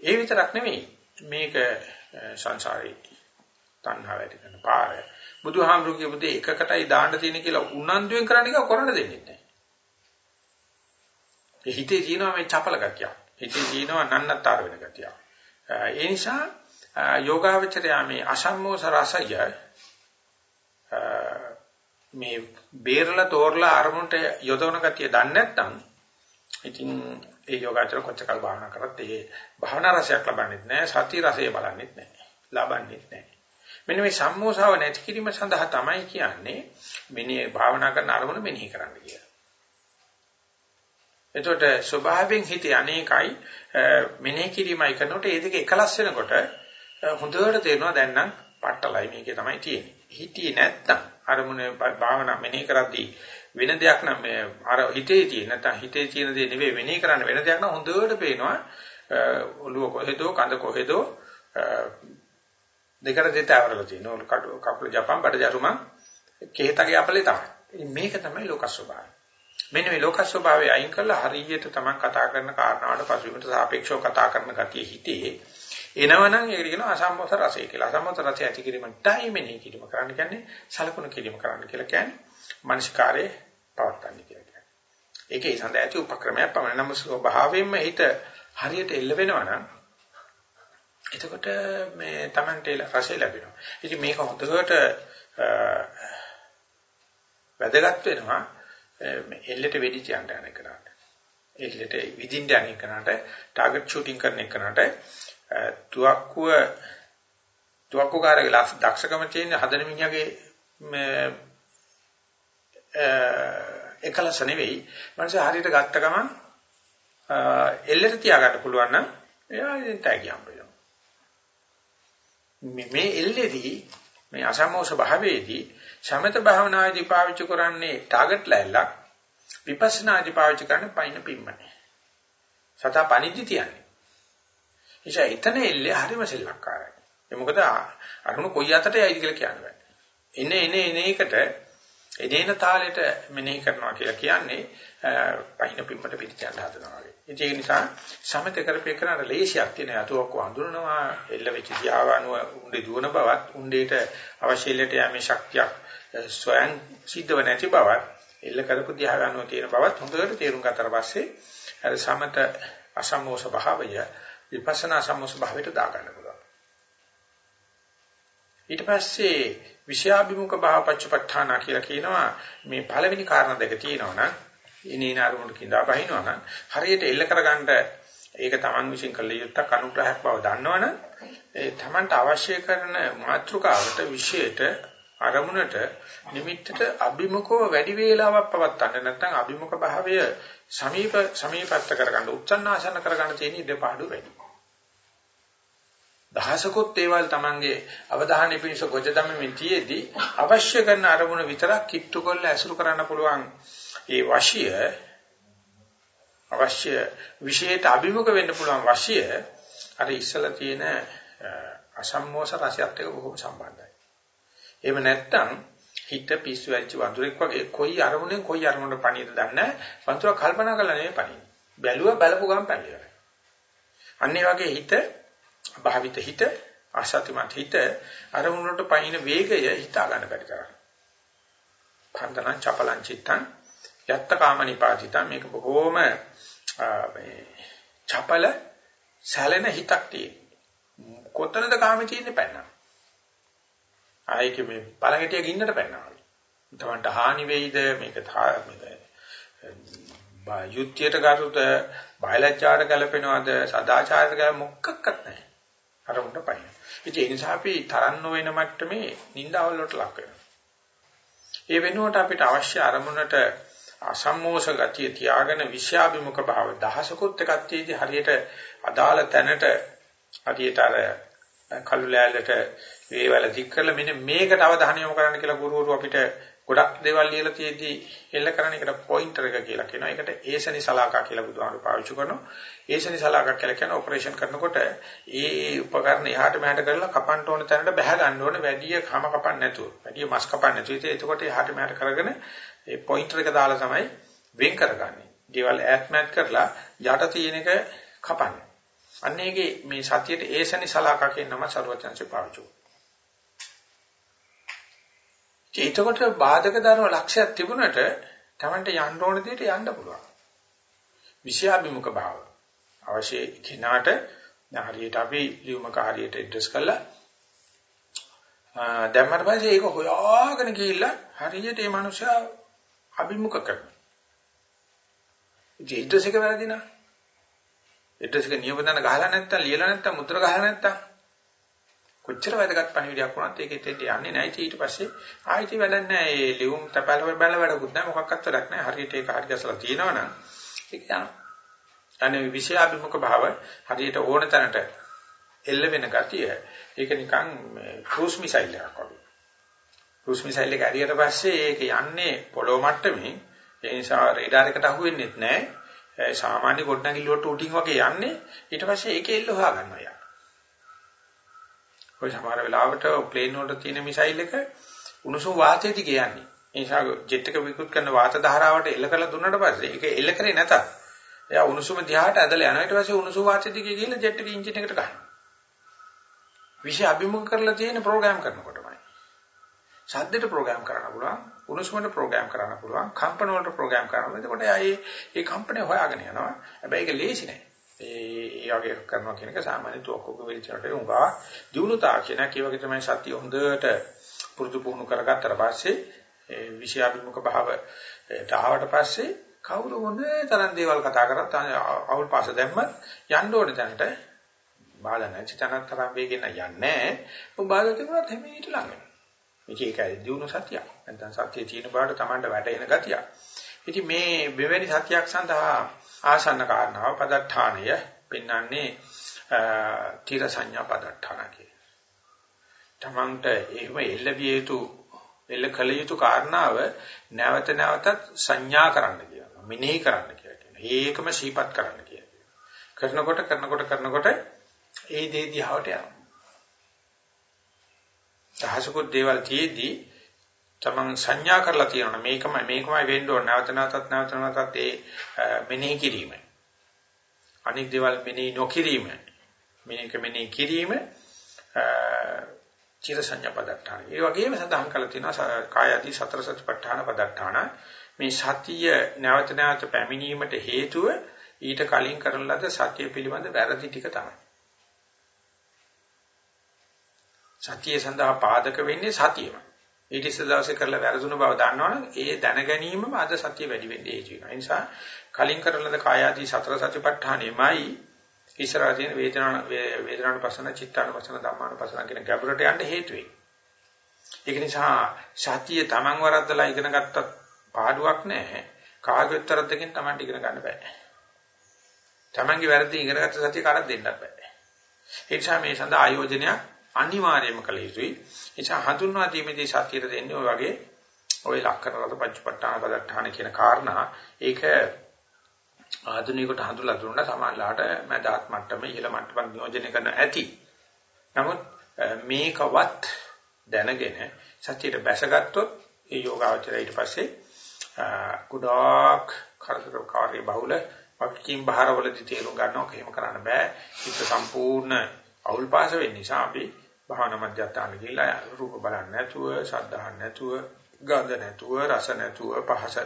ඒ විතරක් නෙමෙයි මේක සංසාරේ තණ්හාව ඇති කරන පාර. බුදුහාමුදුරුවෝ කියපු දේ එකකටයි දාන්න තියෙන කියලා උනන්දුවෙන් කරන්න එක කරන්න දෙන්නේ නැහැ. ඒ හිතේ තියෙනවා මේ චපල ගතිය. හිතේ තියෙනවා නන්නතර වෙන ගතිය. ඒ නිසා යෝගාවචරය මේ අසම්මෝස රසය මේ බේරලා තෝරලා අරමුණට යොදවන ගතිය දන්නේ නැත්නම් ඉතින් ඒ යෝගාචර කොච්චරකල් භාවනා කරත් ඒ භාවනා රසයක් ලබන්නේ නැහැ සති රසය බලන්නේ නැහැ ලබන්නේ නැහැ මෙන්න මේ සම්මෝසාව නැති කිරීම සඳහා තමයි කියන්නේ මෙනේ භාවනා කරන අරමුණ මෙනෙහි කරන්න කියලා. එතකොට ස්වභාවයෙන් හිතේ අනේකයි මෙනෙහි කිරීමයි කරනකොට ඒ දෙක එකලස් වෙනකොට හොඳට තේරෙනවා දැන් නම් පට්ටලයි මේකේ තමයි තියෙන්නේ. හිතියේ නැත්තම් අරමුණ භාවනා මෙනෙහි කරද්දී වෙන දෙයක් නම් මේ අර හිතේ තියෙන නැත්නම් හිතේ තියෙන දේ නෙවෙයි වෙනේ කරන්න වෙන දෙයක් නම් හොඳට පේනවා. ඔළුව කොහෙදෝ කඳ කොහෙදෝ දෙකට දෙත අවරලා තියෙනවා. කකුල ජපන් බඩ ජරුම කෙහෙතගේ අපලේ තමයි. මේක තමයි ලෝක ස්වභාවය. මෙන්න මේ ලෝක ස්වභාවය අයින් කරලා හරියට තමන් කතා කරන කාරණාවට පසුබිමට සාපේක්ෂව කතා කරන ගතිය හිතේ එනවනම් ඒකට කියනවා අසම්මත රසය කියලා. අසම්මත රසය ඇති කිරීමටයි මෙනෙහි කිරීම කරන්න කියන්නේ සලකුණු කිරීම කරන්න කියලා කියන්නේ මනස්කාරයේ පවත්තන්නේ කියලා කියන්නේ. ඒකේ සඳ ඇති උපක්‍රමයක් පමණ නම් ස්වභාවයෙන්ම හිත හරියට එල්ල වෙනවා නම් එතකොට මේ Tamante රසය ලැබෙනවා. ඉතින් මේක හොඳට වැදගත් වෙනවා මේ එල්ලට වෙඩි තියන්න යන එකනට. එල්ලට විදින්න යන එකනට ටාගට් ෂූටින් කරන එකනට තුවක්කුව තුවක්කුකාරගේ දක්ෂකම තියෙන හදන මිනිහගේ එකලස නෙවෙයි. මනස හරියට ගත්ත ගමන් එල්ලෙට තියාගන්න පුළුවන් නම් එයා ඉතින් තෑගි හම්බ වෙනවා. මේ එල්ලේදී මේ අසමෝස භාවයේදී සමත භාවනාවේදී පාවිච්චි කරන්නේ ටාගට් ලැල්ලක් විපස්සනාදී පාවිච්චි කරන්නේ පයින් පිම්මනේ. සතා පනිද්දි තියන්නේ. එيشා එතන එල්ලේ හරිම සෙල්ලක්කාරයි. ඒ මොකද අරුණ කොයි අතට යයිද කියලා කියන්න බෑ. එනේ එනේ එනේ එකට එදේන තාලෙට මෙනෙහි කරනවා කියලා කියන්නේ පහින පිම්මට පිටිචන්න හදනවා වගේ. ඒක නිසා සමත කරපේකනට ලේසියක් තියෙන යතුවක් වඳුනනවා එල්ල වෙච්ච දියාවනුව උණ්ඩේ දුවන බවත් උණ්ඩේට අවශ්‍ය ඉල්ලට යමේ ශක්තියක් ස්වයං සිද්ධව නැති බවත් එල්ල කරපු දියාවනුව තියෙන බවත් හොඳට තේරුම් ගත්තට පස්සේ අර සමත අසම්මෝස භාවය විපස්සනා සම්මෝස භාවයට දා ගන්න පුළුවන්. ඊට පස්සේ විෂයාභිමුඛ භාවපච්චපට්ඨාන කියලා කියනවා මේ පළවෙනි කාරණා දෙක තියෙනවා නම් ඉනේන අරමුණට කිඳා බහිනවා නම් හරියට එල්ල කරගන්න ඒක Taman විශ්ින් කළ යුත්තක් අනුග්‍රහයක් බව දන්නවනම් ඒ Tamanට අවශ්‍ය කරන මාත්‍රිකාවට විශේෂයට අරමුණට නිමිත්තට අභිමුඛව වැඩි වේලාවක් පවත්තන්න නැත්නම් අභිමුඛ භාවය සමීප සමීපත්ත කරගන්න උච්චන්නාසන කරගන්න තියෙන ඉඩපාඩු වැඩි. දහසකුත් දේවල් Tamange අවධානය පිණිස ගොජ දමමින් තියේදී අවශ්‍ය කරන අරමුණ විතරක් කිට්ටු කරලා ඇසුරු කරන්න පුළුවන් ඒ වශය අවශ්‍ය විශේෂයට අභිමුඛ වෙන්න පුළුවන් වශය අර ඉස්සලා තියෙන අසම්මෝස රසයත් එක්ක බොහොම සම්බන්ධයි. එහෙම නැත්නම් හිත පිස්සු වෙච්ච වඳුරෙක් වගේ කොයි අරමුණෙන් කොයි අරමුණට පණියද දන්නේ නැහැ. වඳුර කල්පනා කරලා නෙමෙයි පණින්නේ. බැලුවා බලපු ගමන් පැනලා. අන්න ඒ වගේ හිත භාවිත හිත අසත්‍යමත් හිත අරමුණට පයින් වේගය හිතා ගන්න බැරි කරා. පන්දනං චපලං චිත්තං යත්ත කාමනිපාතිත මේක බොහෝම මේ චපල සැලෙන හිතක් තියෙන. කොතනද කාමේ තියෙන්නේ පැන්නා. ආයේ මේ පළඟටිය ගින්නට පැන්නා. තමන්ට හානි වෙයිද මේක මේක යුද්ධයට කරුද බයලජ්ජාට ගැලපෙනවද සදාචාරයට ගැල මොකක්වත් නැහැ. අර උන්ට පයින්. ඉතින් ඒ නිසා අපි තරන්න වෙන මට්ටමේ නින්දාවල් වලට ලක් වෙනවා. ඒ වෙනුවට අපිට අවශ්‍ය අරමුණට අසම්මෝෂ ගතිය තියාගෙන විෂයාභිමුඛ භාව දහසකුත් එකක් තියදී හරියට අදාළ තැනට හරියට අර කළු ලෑල්ලට වේවැල දික් කරලා මෙන්න මේකට අවධානය යොමු කරන්න කියලා ගුරුවරු අපිට ගොඩක් දේවල් ලියලා තියෙද්දි එල්ල කරන එකට පොයින්ටර් එක කියලා කියනවා. ඒකට ඒසනි සලාකා කියලා බුදුහාමුදුරු පාවිච්චි කරනවා. ඒසනි සලාකා කියලා කියන ඔපරේෂන් කරනකොට ඒ උපකරණ එහාට මෙහාට කරලා කපන්න ඕන තැනට බැහැ ගන්න ඕනේ වැඩි කම කපන්න නැතුව. වැඩි මස් කපන්න නැතුව. ඉතින් එතකොට එහාට මෙහාට කරගෙන ඒ පොයින්ටර් එක දාලා තමයි වෙන් කරගන්නේ. දේවල් ඈත් මෑත් කරලා යට තියෙන එක කපන්නේ. අන්න ඒකේ මේ සතියේට ඒසනි සලාකා කියන නම ਸਰවචන්සේ පාවිච්චි කරනවා. එතකොට බාධක ධර්ම ලක්ෂයක් තිබුණට Tamanට යන්න ඕන දෙයට යන්න පුළුවන්. විෂයාභිමුඛ භාව. අවශ්‍ය කෙනාට හරියට අපි ලියුමක හරියට ඇඩ්‍රස් කළා. දැම්මට පස්සේ ඒක හොයාගෙන ගිහිල්ලා හරියට මේ මනුස්සයා අභිමුඛ කරනවා. ඒ ඇඩ්‍රස් එක වැරදි නා. ඇඩ්‍රස් එක නියම දන්න ගහලා නැත්තම් ලියලා නැත්තම් මුද්‍ර ගහලා නැත්තම් කොච්චර වැදගත් පණිවිඩයක් වුණත් ඒක හිතෙට යන්නේ නැහැ. ඊට පස්සේ ආයෙත් වැඩක් නැහැ. ඒ ලියුම් තපල බැල වැඩකුත් නැහැ. මොකක්වත් වැඩක් නැහැ. හරියට ඒක හරි ගැසලා තියෙනවනම්. ඒක යනවා අනේ විෂයාභිමුඛ භාව හරියට ඕන තැනට එල්ල වෙන ගතිය. ඒක නිකන් ක්‍රූස් මිසයිල් එකක් වගේ. ක්‍රූස් මිසයිල් එක ඇරියට පස්සේ ඒක යන්නේ පොළොව මට්ටමේ. ඒ නිසා රේඩාර එකට අහු වෙන්නේ නැහැ සාමාන්‍ය ගොඩනැගිලි වලට උටින් වගේ යන්නේ. ඊට පස්සේ ඒක එල්ල හොයා ගන්නවා යා. ඔය සමහර වෙලාවට ප්ලේන් වලට තියෙන මිසයිල් එක උණුසුම් වාතය දිගේ යන්නේ. ඒ නිසා ජෙට් එක විකුත් කරන වාත ධාරාවට එල්ල කරලා දුන්නාට පස්සේ ඒක එල්ල කරේ නැතත් එයා උණුසුම දිහාට ඇදලා යනවා. ඊට පස්සේ උණුසුම් වාතය දිගේ ගිහිල්ලා ජෙට් එකේ එන්ජින් එකට ගන්නවා. විශේෂ අභිමුඛ කරලා තියෙන ප්‍රෝග්‍රෑම් කරනකොටමයි. ශබ්දයට ප්‍රෝග්‍රෑම් කරන්න පුළුවන්, උණුසුමට ප්‍රෝග්‍රෑම් කරන්න පුළුවන්, කම්පන වලට ප්‍රෝග්‍රෑම් කරන්න පුළුවන්. එතකොට එයා මේ මේ කම්පණය හොයාගෙන යනවා. හැබැයි ඒක ලේසි නෑ. ඒ ඒ වගේ කරනවා කියන එක සාමාන්‍ය තෝකක වෙලිචරට උඟා දිනු තාක්ෂණයක් ඒ වගේ තමයි සත්‍ය හොඳට පුරුදු පුහුණු කරගත්තට පස්සේ ඒ විෂයාභිමුඛ භාවයට ආවට පස්සේ කවුරු මොනේ තරම් දේවල් කතා කරත් අවුල් පාස දැම්මත් යන්න ඕනේ තැනට බාධා නැති තැනක් තරම් වේගෙන් යන්නේ නැහැ. උඹ බාධා තිබුණත් හැමීට ළඟ වෙනවා. මේක ඒකයි දිනු සත්‍යයක්. නැත්නම් සත්‍යයේ තියෙන බාට Tamanට වැටෙන ගතියක්. ඉතින් මේ මෙවැනි සත්‍යයක් සඳහා ආසන්න කාරණාව පදඨානය පෙන්වන්නේ තීර සංඥා පදඨාන කිය. තමන්ට එහෙම එල්ලවිය යුතු එල්ල කළ යුතු කාරණාව නැවත නැවතත් සංඥා කරන්න කියනවා. මෙනෙහි කරන්න කියලා කියනවා. ඒකම සීපත් කරන්න කියනවා. කරනකොට කරනකොට කරනකොට ඒ දේ දිහාවට යනවා. දහසකුත් දේවල් තියේදී තමන් සංඥා කරලා තියෙනවා මේකමයි මේකමයි වෙන්න ඕන. නැවත නැවතත් නැවත නැවතත් ඒ මෙනෙහි කිරීම. අනික් දේවල් මෙනෙහි නොකිරීම. මේක මෙනෙහි කිරීම චිර සංඥා පදට්ඨාන. ඒ වගේම සඳහන් කරලා තියෙනවා කායදී සතර සතිපට්ඨාන පදට්ඨාන. මේ සතිය නැවත නැවත පැමිණීමට හේතුව ඊට කලින් කරන ලද සත්‍ය පිළිබඳ වැරදි ටික තමයි. සතිය සඳහා පාදක වෙන්නේ සතියමයි. ඊට ඉස්සෙල් දවසේ කරලා වැරදුණු බව දන්නවනම් ඒ දැන ගැනීමම අද සතිය වැඩි වෙන්නේ හේතු වෙනවා. ඒ නිසා කලින් කරලද කායාදී සතර සතිපට්ඨානෙමයි ඉස්සරහ තියෙන වේදනා වේදනානුපස්සන, චිත්තානුපස්සන, ධම්මානුපස්සන කියන ගැඹුරට යන්න හේතු වෙයි. ඒක නිසා සතිය Taman වරද්දලා ඉගෙන ගත්තත් පාඩුවක් නැහැ. කාගෙතරද්දකින් Taman ඉගෙන ගන්න බෑ. Tamanගේ වැරදි ඉගෙනගත්ත සතිය කාටවත් දෙන්නත් බෑ. ඒ නිසා මේ සඳහා ආයෝජනයක් අනිවාර්යයෙන්ම කළ යුතුයි. නිසා හඳුන්වා දීමේදී සතියට දෙන්නේ ඔය වගේ ওই ලක්කරවල පච්චපට්ඨාන පදට්ඨාන කියන කාරණා ඒක ආධුනිකට හඳුලා දුන්නා සමාජලාට මැදහත් මට්ටමේ ඉහළ මට්ටමක් නියෝජනය කරන්න ඇති. නමුත් මේකවත් දැනගෙන සත්‍යයට බැසගත්තොත් ඒ යෝගාවචරය ඊට පස්සේ කුඩාක් කරදර කාර්ය බහුල වක්කීම් බහරවලදී තේරුම් ගන්නවා එහෙම කරන්න බෑ. හිත සම්පූර්ණ අවුල් පාස වෙන්න නිසා අපි භාවනා මධ්‍යස්ථාන ගිහිල්ලා රූප බලන්නේ නැතුව, ශබ්දහන් නැතුව, ගන්ධ නැතුව, රස නැතුව, පහස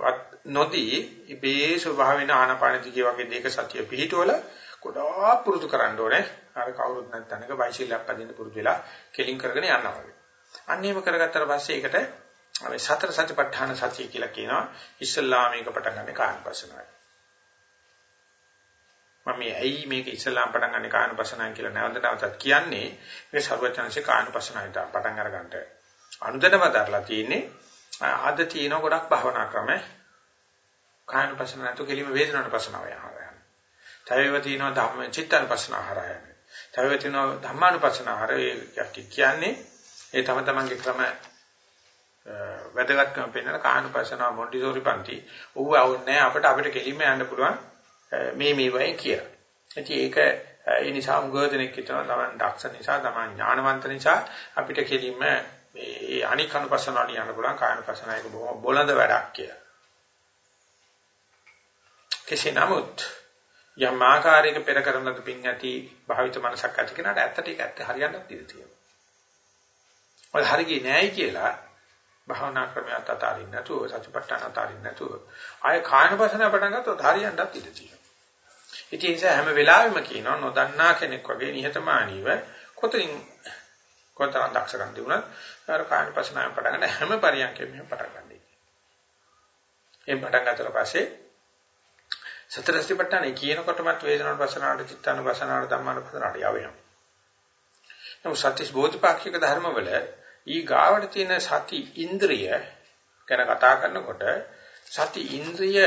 වත් නොදී ඉබේ ස්වභාවයෙන් ආනපාන දිගේ වගේ දෙක සතිය පිහිටවල ගොඩාක් පුරුදු කරන්න ඕනේ. අර කවුරුත් නැත්නම්ක වයිසිලක් පදින්න පුරුදු වෙලා කෙලින් කරගෙන යනවා වගේ. අන්න එහෙම කරගත්තට පස්සේ ඒකට අපි සතර සතිපට්ඨාන සතිය කියලා කියනවා. ඉස්ලාම මේක පටන් ගන්න කායපසනාවයි. මම මේ ඇයි මේක ඉස්ලාම් පටන් ගන්න කායපසනාවයි කියලා නැවත නැවතත් කියන්නේ මේ ਸਰවචනසේ කායපසනාවයි පටන් අරගන්නට අනුදැනව දරලා තියෙන්නේ. අද තියෙන ගොඩක් භවනා ක්‍රම කායපසනාව තු කෙලිම වේදනානුපසනාව යනවා. තවේව තියෙනවා ධම්ම චිත්තානුපසනාව හරහා. තවේව තියෙනවා ධම්මානුපසනාව හරහා කියන්නේ ඒ තම තමන්ගේ ක්‍රම වැදගත්කම පෙන්වන කාහනුපස්සනාව මොන්ටිසෝරි පන්ති. ඌව අවුන්නේ අපිට අපිට කෙලින්ම යන්න පුළුවන් මේ මේ වගේ කියලා. ඉතින් ඒක ඒ නිසා උගදෙනෙක් හිතනවා තමන් දක්ෂ නිසා තමන් ඥානවන්ත නිසා අපිට කෙලින්ම මේ අනික් අනුපස්සනාවට යන්න පුළුවන් කායනුපස්සනාවක බොහොම බොළඳ වැඩක් කියලා. කෙසේ නමුත් යම් ආකාරයක පෙර කරන ලද පින් ඇති භාවිත මනසක් ඇති කෙනාට ඇත්තට ඒක ඇත්ත හරියන්නත් ඉඩ තියෙනවා. ඔය හරියන්නේ නැහැයි කියලා භාවනා ක්‍රමයට අතාරින්න නැතුව සතිපට්ඨාන අතාරින්න නැතුව ආය කායනපසන පටන් ගත්තොත් හරියන්නත් ඉඩ තියෙනවා. ඉතින් ඒ නිසා හැම වෙලාවෙම කියනවා නොදන්නා කෙනෙක් වගේ නිහතමානීව කොතනින් කොතරම් දක්ෂකම් තිබුණත් අර කායනපසනාවෙන් පටන් ගන්න හැම පරියන්කෙම මෙහෙම පටන් ගන්නයි. එම් පටන් ගන්නතර පස්සේ සතර සතිපට්ඨානේ කියනකොටමත් වේදනානුපසනාවට චිත්තානුපසනාවට ධම්මානුපසනාවට යවෙනවා. නමුත් සත්‍විස් බෝධිපාක්ෂික ධර්මවල ඊ ගාවට තියෙන සති ඉන්ද්‍රිය ගැන කතා කරනකොට සති ඉන්ද්‍රිය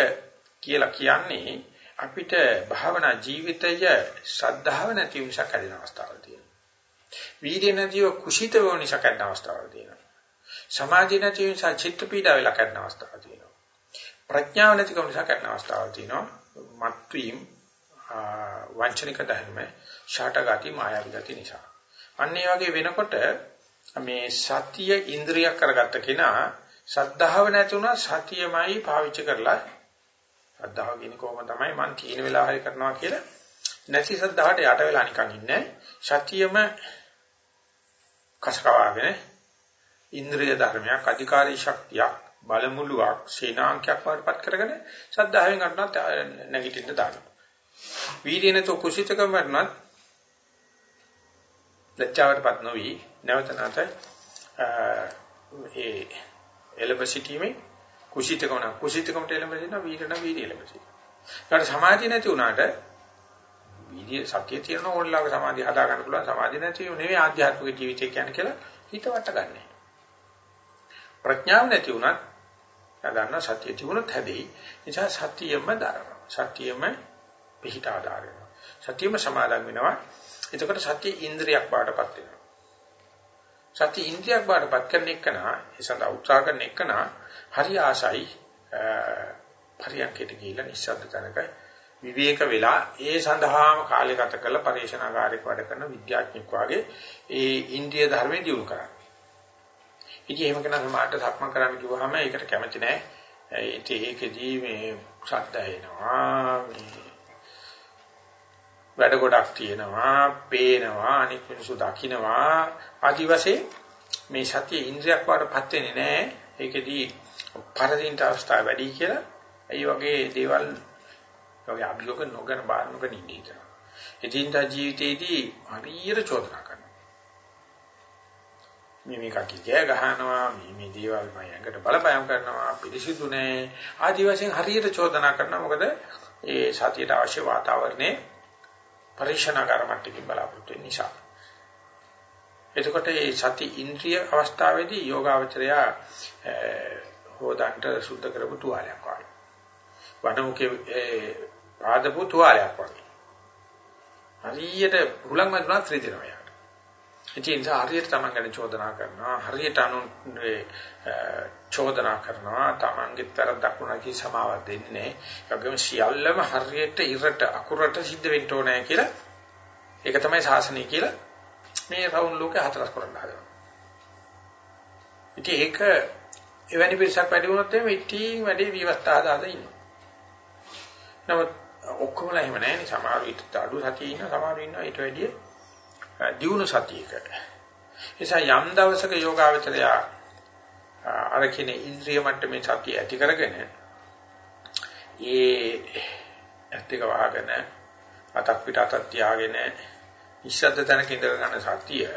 කියලා කියන්නේ අපිට භාවනා ජීවිතය ශ්‍රද්ධාව නැති නිසා කැඩෙන අවස්ථාවල් තියෙනවා. වීර්ය නැතිව කුසිත වෙන නිසා කැඩෙන අවස්ථාවල් තියෙනවා. සමාධිය නැති නිසා චිත්ත පීඩා වෙලා කැඩෙන අවස්ථාවල් තියෙනවා. ප්‍රඥාව නැතිකම නිසා කැඩෙන අවස්ථාවල් තියෙනවා. මත්වීම් වංචනික ධර්ම, ෂාටගති මායාවී ගති නිසා. අන්න ඒ වගේ වෙනකොට මේ සතිය ඉන්ද්‍රියක් කරගත්ත කෙනා ශ්‍රද්ධාව නැති වුණා සතියමයි පාවිච්චි කරලා ශ්‍රද්ධාව කියන්නේ කොහොම තමයි මං තීන වෙලා හරි කරනවා කියලා. නැති ශ්‍රද්ධාවට යට වෙලා නිකන් ඉන්නේ. සතියම කසකවාගෙන ඉන්ද්‍රිය ධර්මයක් අධිකාරී ශක්තියක් බලමුලුවක් සේනාංකයක් වඩපත් කරගෙන ශ්‍රද්ධාවෙන් ගන්නත් නැගිටින්න දානවා. වීර්යනතෝ කුසිතකම වඩනත් ලැජ්ජාවටපත් නොවි. නැවත නැවත ඒ එළඹ සිටීමේ කුසිතකම නා කුසිතකමට එළඹ සිටින වීරණ වීර්ය එළඹ සිටින. ඒකට සමාධිය නැති වුණාට වීර්ය සත්‍ය තියෙන ඕනලාක සමාධිය හදා ගන්න පුළුවන් සමාධිය නැති නෙවෙයි ආධ්‍යාත්මික ජීවිතය කියන්නේ කියලා හිත වට ගන්නෑ. ප්‍රඥාව නැති වුණත් ගන්න සත්‍ය තිබුණොත් හැදෙයි. නිසා සත්‍යයම දරනවා. සත්‍යයම පිහිට ආදාරනවා. සත්‍යයම සමාදන් වෙනවා. එතකොට සත්‍ය ඉන්ද්‍රියක් බාටපත් වෙනවා. සත්‍ය ඉන්ද්‍රියක් බාටපත් කරන එකන ඒ සඳහා උත්සාහ කරන එකන හරි ආසයි පරියන්කයට ගිහිලා නිශ්ශබ්ද තැනක විවේක වෙලා ඒ සඳහාම කාලය ගත කරලා පරිශනාකාරයක් වැඩ කරන විද්‍යාඥෙක් වාගේ ඒ ඉන්ද්‍රිය ධර්මයේ දියුණු කරා. ඉතින් එහෙම කෙනා සමාජයට සක්මන් කරන්න කිව්වහම ඒකට කැමති නැහැ. ඒකෙදී මේ ශබ්ද එනවා මේ වැඩ ගොඩක් තියෙනවා, පේනවා, අනික් මිනිස්සු දකින්නවා. ආදි වශයෙන් මේ සතිය ඉන්ද්‍රියක් වඩපත් වෙන්නේ නැහැ. ඒකෙදී පරදින්ට අවස්ථාව වැඩි කියලා. ඒ වගේ දේවල් වගේ අභියෝග නොකරන බාරනක නිදී. ඉදින්දා ජීවිතේදී හරියට චෝදනා කරනවා. මේ මේ කටි කෑ ගහනවා මේ මේ දේවල් මම ඇඟට බලපෑම් කරනවා පිළිසිදු නෑ ආදි වශයෙන් හරියට චෝදනා කරනවා මොකද ඒ සතියට අවශ්‍ය වාතාවරණේ පරිශනාකාර මට්ටමින් බලාපොරොත්තු වෙන නිසා. එතකොට මේ සති ඉන්ද්‍රිය අවස්ථාවේදී යෝගාවචරය හොදන්ට සුද්ධ කරපු තුවාලයක් වගේ. වනමුකේ පාදපු තුවාලයක් වගේ. හරියට හුලං මතුනත් රිදෙනවා යාට. ඒ නිසා හරියට Taman ගැන චෝදනා කරනවා හරියට අනුන්ගේ චෝදනා කරනවා Tamanගේ වැරද්දක් වුණා කී සමාවක් දෙන්නේ නැහැ. ඒ වගේම සියල්ලම හරියට ඉරට අකුරට සිද්ධ වෙන්න ඕනේ කියලා ඒක තමයි ශාසනය කියලා මේ රවුන් ලෝකේ හතරස් කරන්න හදනවා. ඉතින් ඒක එවැනි පිරිසක් වැඩි වුණොත් එimhe ඉතින් වැඩි විවස්ථා හදාගෙන ඉන්නවා. නමුත් ඔක්කොමලා එහෙම නැහැ නේ සමහර විට අඩු සතිය ඉන්න සමහර ඉන්නවා ඊට වැඩිය දියුණු සතියක. නිසා යම් දවසක යෝගාවචරය අර කියන ඉන්ද්‍රිය මට්ටමේ සතිය ඇති කරගෙන ඒ ඇත්තක වහගෙන අතක් පිට අතක් තියාගෙන ඉස්සද්ද තැනක ඉඳලා ගන්න සතිය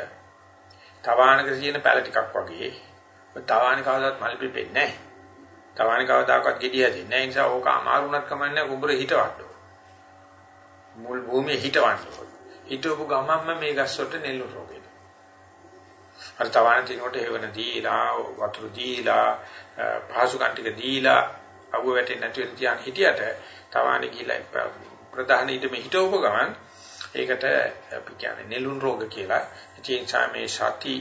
තවානක තියෙන පැල ටිකක් වගේ තවානි කවදාවත් මල් පිපෙන්නේ නැහැ. තවානි කවදාකවත් gediya දෙන්නේ නැහැ. ඒ නිසා ඕක අමාරුණක් කමන්නේ කුඹුර හිටවන්න. මුල් භූමියේ හිටවන්න. හිටවපු ගමන්ම මේ ගස්වලට නෙල්ලු රෝගෙට. අර තවානි තිනකොට හේවන දීලා වතුර දීලා පහසු කන්ටික දීලා අවුව වැටෙන්නේ නැති වෙන තියන් හිටියට තවානි ගිහිලා ප්‍රධාන ඊට මේ හිටවපු ගමන් ඒකට අපි කියන්නේ නෙළුම් රෝග කියලා. ඒ නිසා මේ සති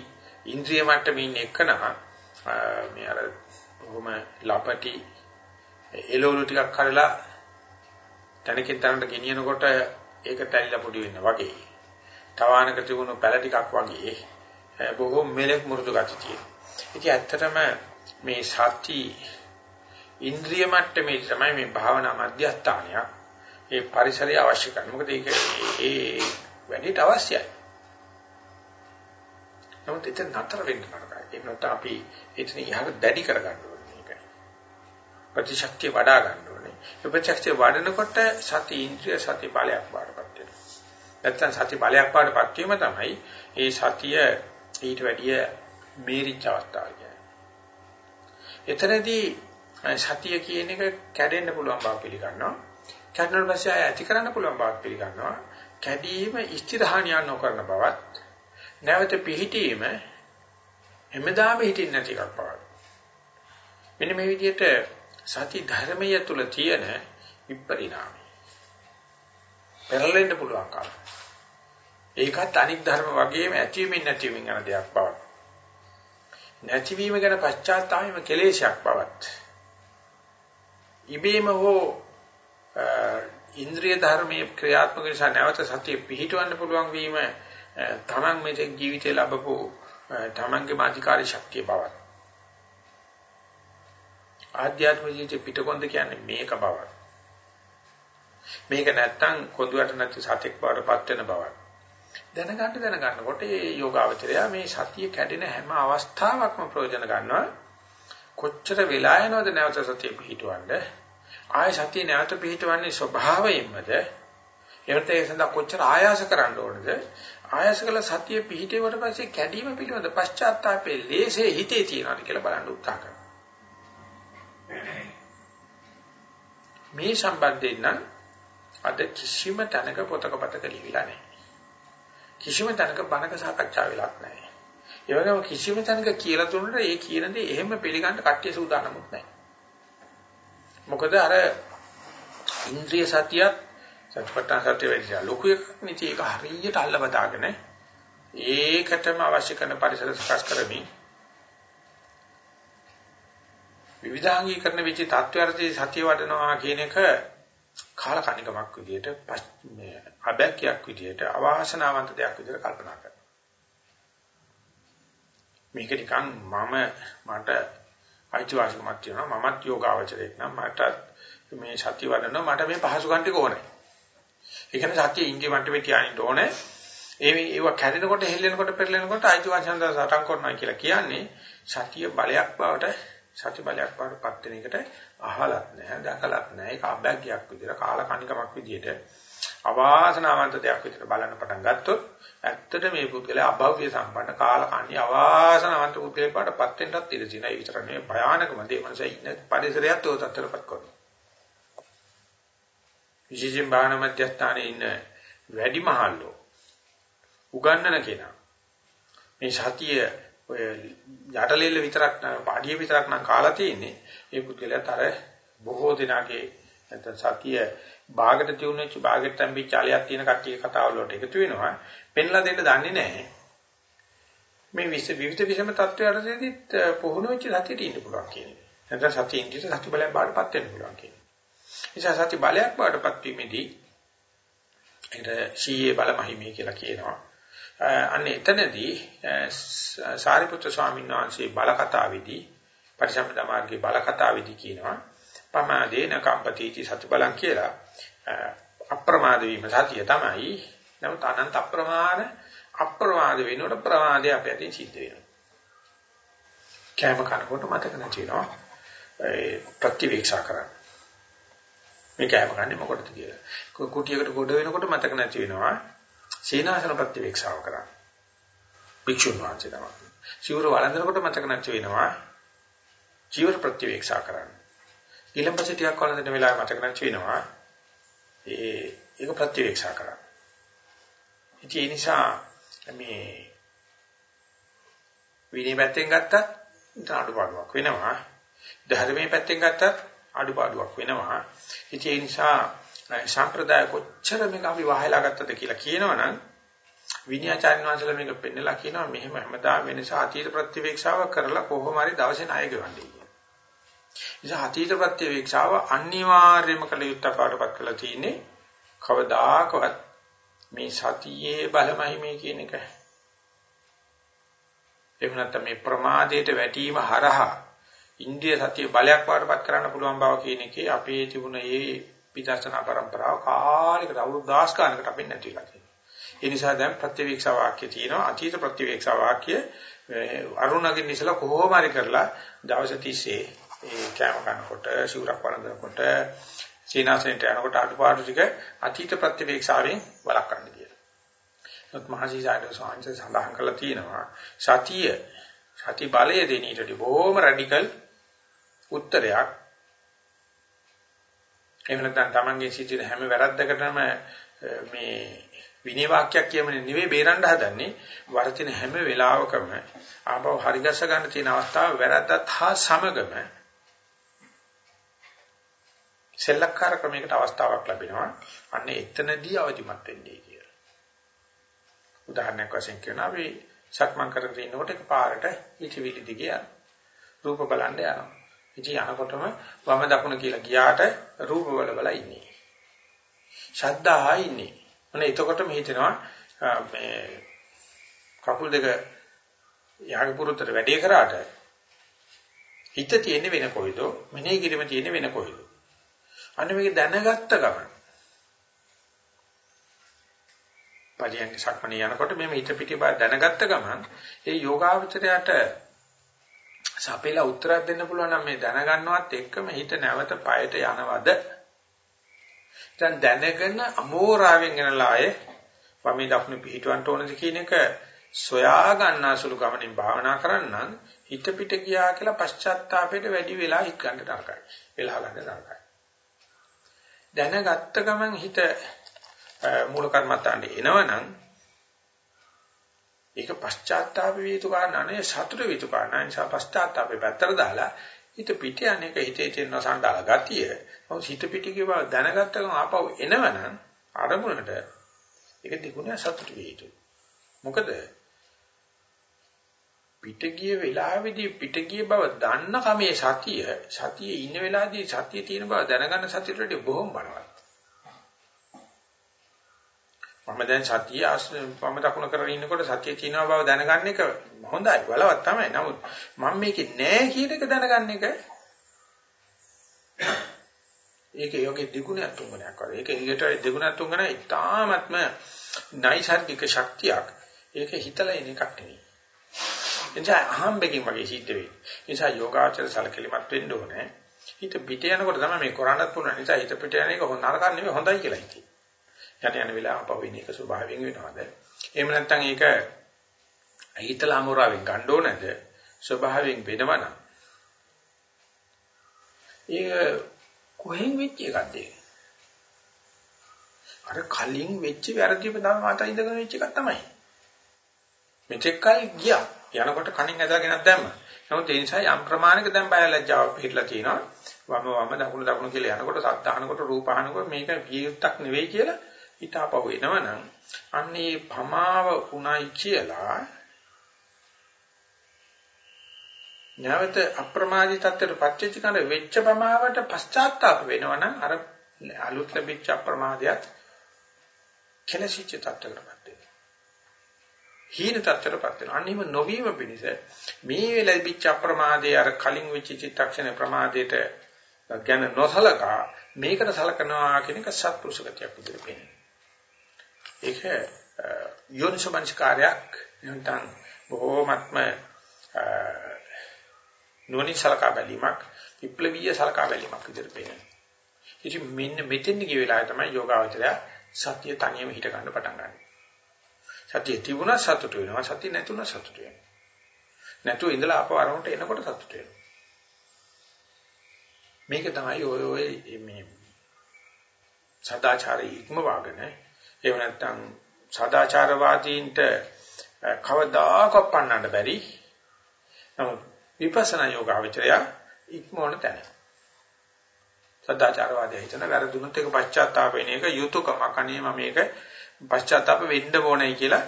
ඉන්ද්‍රිය මට්ටමින් එකනහ මේ අර බොහොම ලපටි එළවලු ටිකක් කරලා තනකින් තනට ගෙනියනකොට ඒක තැලිලා පොඩි වෙන්න වගේ. තවානක තිබුණු පැල ටිකක් වගේ බොහොම මෙලෙක් මුරුදු ගති තියෙනවා. ඉතින් ඇත්තටම මේ සති ඉන්ද්‍රිය මට්ටමේ තමයි මේ භාවනා මධ්‍යස්ථානයක්. ඒ පරිසරය අවශ්‍ය කරන. මොකද ඒක ඒ වැඩිට අවශ්‍යයි. නමුත් එතන නතර වෙන්න නරකයි. ඒක නැත්නම් අපි එතන යහට දැඩි කරගන්න ඕනේ මේක. ප්‍රතිශක්තිය වඩා ගන්න ඕනේ. ඒ ප්‍රතිශක්තිය වඩනකොට සති ඉන්ද්‍රිය සති බලයක් වඩපත් වෙනවා. නැත්නම් සති බලයක් වඩපත් වීම තමයි ඒ සතිය ඊට වැඩිය මේරිච්ච අවස්ථාව කියන්නේ. එතනදී සතිය කියන එක කැඩෙන්න පුළුවන් බව පිළිගන්නවා. කැඩුණාට පස්සේ ආය ඇති කරන්න පුළුවන් බව පිළිගන්නවා. කැඩීම ස්ථිරහානිය නොකරන බවත් නැවත පිහිටීම හැමදාම හිටින්න නැති එකක් බව. මෙන්න මේ විදිහට සති ධර්මය තුල තියෙන විපරිණාමය. පෙරලෙන්න පුළුවන් කාල. ඒකත් අනික් ධර්ම වගේම ඇතිවීමෙන් නැතිවීමෙන් යන දෙයක් බව. නැතිවීම ගැන පශ්චාත්තාපයම කෙලේශයක් බවත්. ඉබේම හෝ ඉන්ද්‍රිය ධර්මයේ ක්‍රියාත්මක නිසා නැවත සතිය පිහිටවන්න පුළුවන් වීම තමන් මේ ජීවිතේ ලැබපු තමන්ගේ මාධිකාරී ශක්තිය බවත්. ආධ්‍යාත්මික ජීවිතේ පිටකොන්ද කියන්නේ මේක බවත්. මේක නැත්තම් කොඳුයට නැති සතෙක් බවටපත් වෙන බවත්. දැනගන්න දැනගන්නකොට මේ යෝගාවචරය මේ සතිය කැඩෙන හැම අවස්ථාවකම ප්‍රයෝජන ගන්නවා. කොච්චර වෙලා යනවද නැවත සතිය පිහිටවන්නේ ආය සතිය නැවත පිහිටවන්නේ ස්වභාවයෙන්මද එහෙත් ඒ සඳහා කොච්චර ආයාස කරන්න ඕනද? ආයාස කළ සතිය පිහිටේවට පස්සේ කැඩීම පිළිබඳ පශ්චාත්තාපයේ ලේසේ හිතේ තියනවාද කියලා බලන්න උත්සාහ කරනවා. මේ සම්බන්ධයෙන් නම් අද කිසිම තැනක පොතක පතක ලියවිලා නැහැ. කිසිම තැනක බණක සාකච්ඡා වෙලක් නැහැ. ඒ වගේම කිසිම තැනක කියලා දුන්නට ඒ කියන දේ එහෙම පිළිගන්න කට්ටිය සූදානම්ුත් නැහැ. මොකද අර ඉන්ද්‍රිය සතියත් සත්‍යපට්ඨාන සත්‍ය වෙලිය ලොකු එකක් නෙති ඒක හරියට අල්ල බදාගෙන ඒකටම අවශ්‍ය කරන පරිසර සකස් කරමින් විවිධාංගීකරණ වෙච්ච තත්ත්වයන්දී සතිය වඩනවා කියන එක කාලකණිකමක් විදිහට මේ අබැක්කයක් විදිහට අවාසනාවන්ත දෙයක් විදිහට කල්පනා කරනවා. මේක නිකන් මම මට අයිතිවාසිකමක් තියෙනවා. මමත් යෝගාවචරයක් නම් මට මේ සත්‍ය වඩනවා. මට මේ පහසුකම් ටික ඕනේ. ඒ කියන්නේ සත්‍ය ඉන්දිය මට්ටමේ තියානින්න ඕනේ. ඒ ඒව කැඩෙනකොට හෙල්ලෙනකොට පෙරලෙනකොට අයිතිවාසිකම් සටන් කරනවා කියලා කියන්නේ සත්‍ය බලයක් බවට සත්‍ය බලයක් බවට පත් වෙන එකට අහලත් නැහැ දැකලත් නැහැ ඒක අභ්‍යග්යක් විදිහට කාලකණිකමක් විදිහට අවාසනාවන්ත දෙයක් විදිහට බලන්න පටන් ගත්තොත් ඇත්තට මේ පුද්ගලයා අභව්‍ය සම්පන්න කාලකන්ණි අවාසනාවන්ත පුද්ගලයෙක් වඩපත් වෙන්නත් ඉඩ තියෙනවා. ඒ විතර නෙවෙයි භයානකම දේ මනස ඉන්න පරිසරයත් ඔය තත්ත්වයටපත් කරනවා. විශේෂයෙන් භාවනා මධ්‍යස්ථානයේ ඉන්න වැඩිමහල්ලෝ උගන්නන කෙනා මේ සතිය ඔය යටලෙල්ල විතරක් පාඩිය විතරක් නම් කාලා තියෙන්නේ ඒ පුද්ගලයාට අර බොහෝ දිනගේ නැත්නම් සතිය භාගයට තියුණුච්ච භාගයට තම්බිච්ච ආලයක් තියෙන කට්ටිය කතාවල වලට එකතු වෙනවා. පෙන්ලා දෙන්න දන්නේ නැහැ. මේ විවිධ විෂම තත්ත්වයටදීත් පුහුණු වෙච්ච සතියට ඉන්න පුළුවන් කියන්නේ. නැත්නම් සතිය ඉන්දියට සති බලයක් බාටපත් වෙන්න පුළුවන් කියන්නේ. නිසා සති බලයක් බාටපත් වීමේදී ඒකට සීයේ බලමහිමේ කියලා කියනවා. අන්න එතනදී සාරිපුත්‍ර ස්වාමීන් වහන්සේ බල කතාවේදී පරිසම්පදා මාර්ගයේ බල කතාවේදී කියනවා පමාදේන කම්පතිටි සති බලං කියලා අප්‍රමාද වීම සතිය තමයි. නමුත් අනන්ත අප්‍රමාද අප්‍රමාද වෙනකොට ප්‍රමාදය අපේ අතින් සිද්ධ වෙනවා. කෑම කනකොට මතක නැති වෙනවා. ඒ ප්‍රතිවීක්ෂා කරන්න. මේ කෑම ගන්නේ මොකටද කියලා. කුටියකට ගොඩ වෙනකොට මතක නැති වෙනවා. සීනාසන ප්‍රතිවීක්ෂාව කරන්න. භික්ෂුන් වහන්සේ තමයි. චීවර වළඳනකොට මතක නැති වෙනවා. චීවර ප්‍රතිවීක්ෂා කරන්න. ඊළඟට ටිකක් වළඳන වෙලාවේ මතක නැති වෙනවා. ඒ ඒක ප්‍රතිවීක්ෂා කරන්න. ඉතින් ඒ නිසා මේ විනය පැත්තෙන් ගත්තත් අඩුපාඩුවක් වෙනවා. ධර්මයේ පැත්තෙන් ගත්තත් අඩුපාඩුවක් වෙනවා. ඉතින් ඒ නිසා සම්ප්‍රදාය කොච්චර මේක අපි වහලා ගත්තද කියලා කියනවනම් විනයාචාර්ය වංශල මේක පෙන්නලා කියනවා මෙහෙම හැමදාම වෙනස අතීත ප්‍රතිවේක්ෂාව කරලා කොහොම හරි දවසේ ණය ගෙවන්නේ කියලා. නිසා අතීත ප්‍රතිවේක්ෂාව අනිවාර්යයෙන්ම කළ යුත්තක් පාඩපත් කරලා තියෙන්නේ කවදාකවත් මේ සතියේ බලමයි මේ කියන එක. එහෙම නැත්නම් මේ ප්‍රමාදයට වැටීම හරහා ඉන්දිය සතිය බලයක් වඩපත් කරන්න පුළුවන් බව කියන එකේ අපේ තිබුණ ඒ විදර්ශනා પરම්පරාව කාලයකට අවුරුදු 10 ගානකට අපින් නැතිලා තියෙනවා. ඒ නිසා දැන් ප්‍රතිවීක්ෂා වාක්‍ය තියෙනවා අතීත ප්‍රතිවීක්ෂා වාක්‍ය අරුණගෙන් ඉස්සලා කොහොම හරි කරලා දවස් 30 ඒ කැම කනකොට සිවුරක් වළඳනකොට සීනාසනෙට යනකොට අඩුපාඩු ටික අතීත ප්‍රතිවේක්ෂාවෙන් වළක්වන්න කියලා. ඒත් මහසීසාරද සාංශ සඳහන් කරලා තියෙනවා සතිය සති බලය දෙන ඊට බොහොම රැඩිකල් උත්තරයක්. එහෙම නැත්නම් Tamange සිටින හැම වැරද්දකටම මේ විනය වාක්‍යයක් කියමනේ නෙවෙයි බේරන්න හදන්නේ වර්තින හැම වෙලාවකම ආපහු හරිගස්ස ගන්න තියෙන අවස්ථාව වැරද්දත් හා සමගම සෙල්ලක්කාර ක්‍රමයකට අවස්ථාවක් ලැබෙනවා. අන්න එතනදී අවදිමත් වෙන්නේ කියලා. උදාහරණයක් වශයෙන් කියනවා අපි සක්මන් කරගෙන ඉන්නකොට එකපාරට ඉතිවිලි දිගේ යනවා. රූප බලන්න යනවා. ඉතින් යනකොටම වම දකුණ කියලා ගියාට රූප වල බල ඉන්නේ. ශබ්දහා ඉන්නේ. මොනේ එතකොටම හිතෙනවා මේ කකුල් දෙක යාගේ පුරුතට වැඩේ කරාට හිත තියෙන්නේ වෙන කොයිද? මෙනෙහි කිරීම තියෙන්නේ වෙන කොයිද? අන්න මේක දැනගත්ත ගමන් පරියන්ක සක්මණේ යනකොට මේ හිත පිටි බා දැනගත්ත ගමන් ඒ යෝගාවචරයට සපේලා උත්තරයක් දෙන්න පුළුවන් නම් මේ දැනගන්නවත් එක්කම හිත නැවත পায়ට යනවද? දැන් දැනගෙන අමෝරාවෙන් යනලා ආයේ වමේ දකුණු පිහිටවන්න ඕනද කියන එක සොයා ගන්නාසුළු ගමනින් භාවනා කරන්නම් හිත පිට ගියා කියලා පශ්චාත්තාපයට වැඩි වෙලා ඉක් ගන්න තරකයි. වෙලා ගන්න තරකයි. දැනගත්ත ගමන් හිත මූල කර්මත්තාන්ට එනවනම් ඒක පශ්චාත්තාප වේතු කාරණානේ සතුට වේතු කාරණා. නිසා පශ්චාත්තාපේ පැත්තට දාලා හිත පිට අනේක හිතේ තියෙන සඳහල ගතිය. මොකද හිත පිට කියව දැනගත්ත ගමන් ආපහු එනවනම් අරමුණට ඒක දිගුණ සතුට වේතු මොකද පිටගිය වෙලාවේදී පිටගිය බව දන්න කමේ සතිය සතියේ ඉන්න වෙලාවේදී සතිය තියෙන බව දැනගන්න සතියට වඩා බොහොම බලවත්. මම දැන් සතිය මම දකුණ කරගෙන ඉන්නකොට සතිය තියෙන බව දැනගන්න එක හොඳයි බලවත් තමයි. නමුත් මම මේකේ නෑ කියන එක දැනගන්න එක ඒක යෝගේ දෙගුණයක් තුන්ගුණයක් වගේ. ඒක ඊට දෙගුණයක් තුන්ගුණ ඉතාමත්ම නයිසර්ගික ශක්තියක්. ඒක හිතලා එන එකක් නෙවෙයි. එනිසා අහම්බෙකින් වගේ සිද්ධ වෙන්නේ. නිසා යෝගාචර සලකලිමත් වෙන්න ඕනේ. හිත පිට යනකොට තමයි මේ කරන්නත් පුළුවන්. නිසා හිත පිට යන එක නරක නෙවෙයි හොඳයි කියලා හිතේ. යට යන වෙලාව අපවෙන එක ස්වභාවයෙන් වෙනවද? එහෙම නැත්නම් ඒක හිතලා අමෝරාවෙන් ගන්න ඕනද? ස්වභාවයෙන් වෙනවනම්. ඒක කොහෙන් වෙච්ච එකක්ද ඒක? අර කලින් වෙච්ච වැරදි තමයි මාත ඉඳගෙන වෙච්ච එකක් තමයි. මෙතෙක් කල් ගියා. යනකොට කණින් ඇදලා ගෙනත් දැම්මා. නමුත් ඒ නිසා යම් ප්‍රමාණයක දැන් බය ලැජ්ජාව පිටලා තියෙනවා. වම වම දකුණු දකුණු කියලා යනකොට සත්‍ය අහනකොට රූප අහනකොට මේක වියුක්තක් නෙවෙයි කියලා හිතාපව එනවනම් අන්නේ භමාව උණයි කියලා නැවත අප්‍රමාදී තත්ත්වයට පත්‍චිත කරන වෙච්ච ප්‍රමාවට පශ්චාත්තාප වෙනවනම් අර අලුත් ලැබිච්ච අප්‍රමාදයට කෙලසිච්ච තත්ත්වයකටපත් වෙනවා. හීන තත්ත්වයටපත් වෙනවා. අනිම නොවීම පිණිස මේ ලැබිච්ච අප්‍රමාදයේ අර කලින් වෙච්ච චිත්තක්ෂණ ප්‍රමාදයට ගැන නොසලකා මේකට සලකනවා කියන එක සත්පුරුෂ ගතියක් විදිහට පේනවා. ඒක යෝනිසමංස්කාරයක් නැත්නම් බොහෝමත්ම නුවණින් සලකා බැලීමක් විප්ලවීය සලකා බැලීමක් විදිහට පේනවා. ඉතින් මෙන්න මෙතෙන් ගිය වෙලාවේ තමයි යෝගාවචරය සතිය තනියම හිට ගන්න පටන් ගන්න. සතිය තිබුණා සතුට වෙනවා සතිය නැතුණා සතුට වෙනවා. නැතුව ඉඳලා අපව අරමුණට එනකොට සතුට වෙනවා. මේක තමයි ඔය ඔය මේ සදාචාරී ඉක්ම වාගෙන එහෙම නැත්නම් සදාචාරවාදීන්ට කවදාකවත් පන්නන්න බැරි නමුත් විපස්සනා යෝගාවචරය ඉක්මවන තැන. සදාචාරවාදී හිතන වැරදුනොත් ඒක පශ්චාත්තාප වෙන එක යුතුයකමක් අනේ මම මේක පශ්චාත්තාප වෙන්න ඕනේ කියලා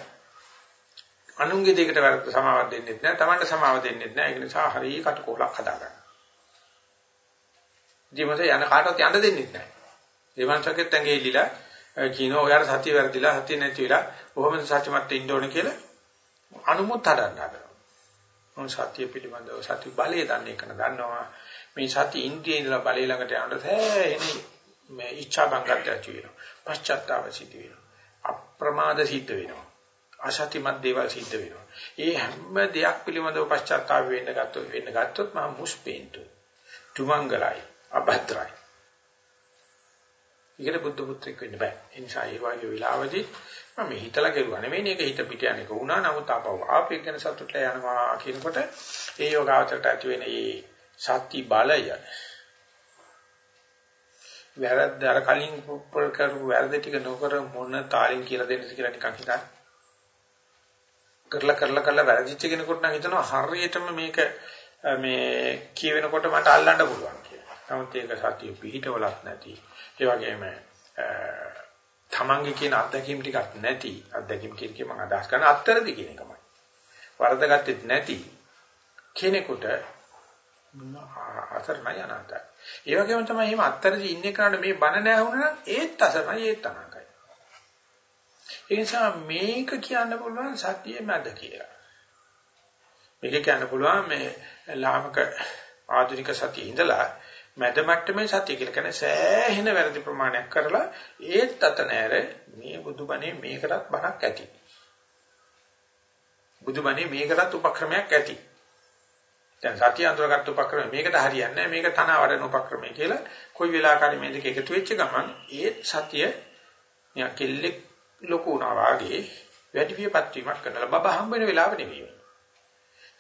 අනුන්ගේ දෙයකට වැරද්ද සමාවක් දෙන්නෙත් නෑ Tamanට සමාව දෙන්නෙත් නෑ ඒක නිසා හරිය කටකෝලක් හදාගන්න. ජීවිත යන කාටවත් යන්න දෙන්නෙත් නෑ. දෙවන්සකෙත් ඇඟේ ඉලිලා කියනවා ඔයාලට සතිය වැරදිලා සතිය නැති වෙලා කොහොමද සත්‍යමත් ඉන්න ඕනේ කියලා අනුමුත් හදන්න හදනවා. මොන සතිය පිළිබඳව සති බලය දන්නේ කන දන්නවා. මේ සති ඉන්ද්‍රිය ඉඳලා බලය ළඟට යනකොට සෑහෙන මේ ඉච්ඡා බංගත් ඇති වෙනවා. පශ්චාත්තාව සිද්ධ වෙනවා. අප්‍රමාද සිද්ධ වෙනවා. අසතිමත් දේවල් සිද්ධ වෙනවා. ඒ හැම දෙයක් පිළිබඳව පශ්චාත්තාප වෙන්න ගත්තොත් වෙන්න ගත්තොත් මහා මුස්පේන්තු. තුමංගලයි අභද්‍රයි. ඊකට බුද්ධ පුත්‍රෙක් වෙන්න බෑ. ඒ නිසා ඒ වගේ වෙලාවදී මම හිතලා කෙරුවා නෙමෙයි මේක හිත පිට යන එක වුණා. නමුත් ආපහු ආපේ ගැන සතුටට යනවා කියනකොට ඒ යෝගාවචරයට ඇති වෙන මේ සත්‍ය බලය වැරද්ද අර කලින් පොල් කරපු වැරද්ද ටික නොකර මොන තාලින් කියලා දෙන්නද කියලා නිකන් හිතන්න. කරලා කරලා කරලා වැරදිච්ච කෙනෙකුට නම් හිතනවා හරියටම මේක මේ කියවෙනකොට මට අල්ලන්න පුළුවන් කියලා. නමුත් ඒක සතිය පිහිටවලක් නැති. ඒ වගේම තමන්ගේ කියන අත්දැකීම් ටිකක් නැති අත්දැකීම් කියන එක මම අදහස් කරන අත්තරදි කියන එකමයි. වරදගත්තෙත් නැති කෙනෙකුට අසරණයි අනන්තයි. ඒ වගේම තමයි එහෙම අත්තරදි ඉන්නේ කරන්නේ මේ බන නැහැ වුණා නම් ඒත් අසරණයි ඒත් අනන්තයි. ඒ නිසා මේක කියන්න පුළුවන් සතියේ මැද කියලා. මේක කියන්න පුළුවන් මේ ලාමක ආධුනික සතියේ ඉඳලා මැද මට්ටමේ සතිය කියලා කියන්නේ සෑහෙන වැරදි ප්‍රමාණයක් කරලා ඒත් අත නෑර මේ බුදුබණේ මේකටත් බණක් ඇති. බුදුබණේ මේකටත් උපක්‍රමයක් ඇති. දැන් සතිය අඳුරගත්ත උපක්‍රමය මේකට හරියන්නේ නැහැ මේක තන වඩන උපක්‍රමය කියලා කොයි වෙලාවකරි මේ දෙක එකතු වෙච්ච ගමන් ඒ සතිය නිකන් කෙල්ලෙක් ලොකු වුණා වාගේ වැඩි වියපත් වීමක් කරනවා බබා හම්බ වෙන වෙලාව නෙවෙයි.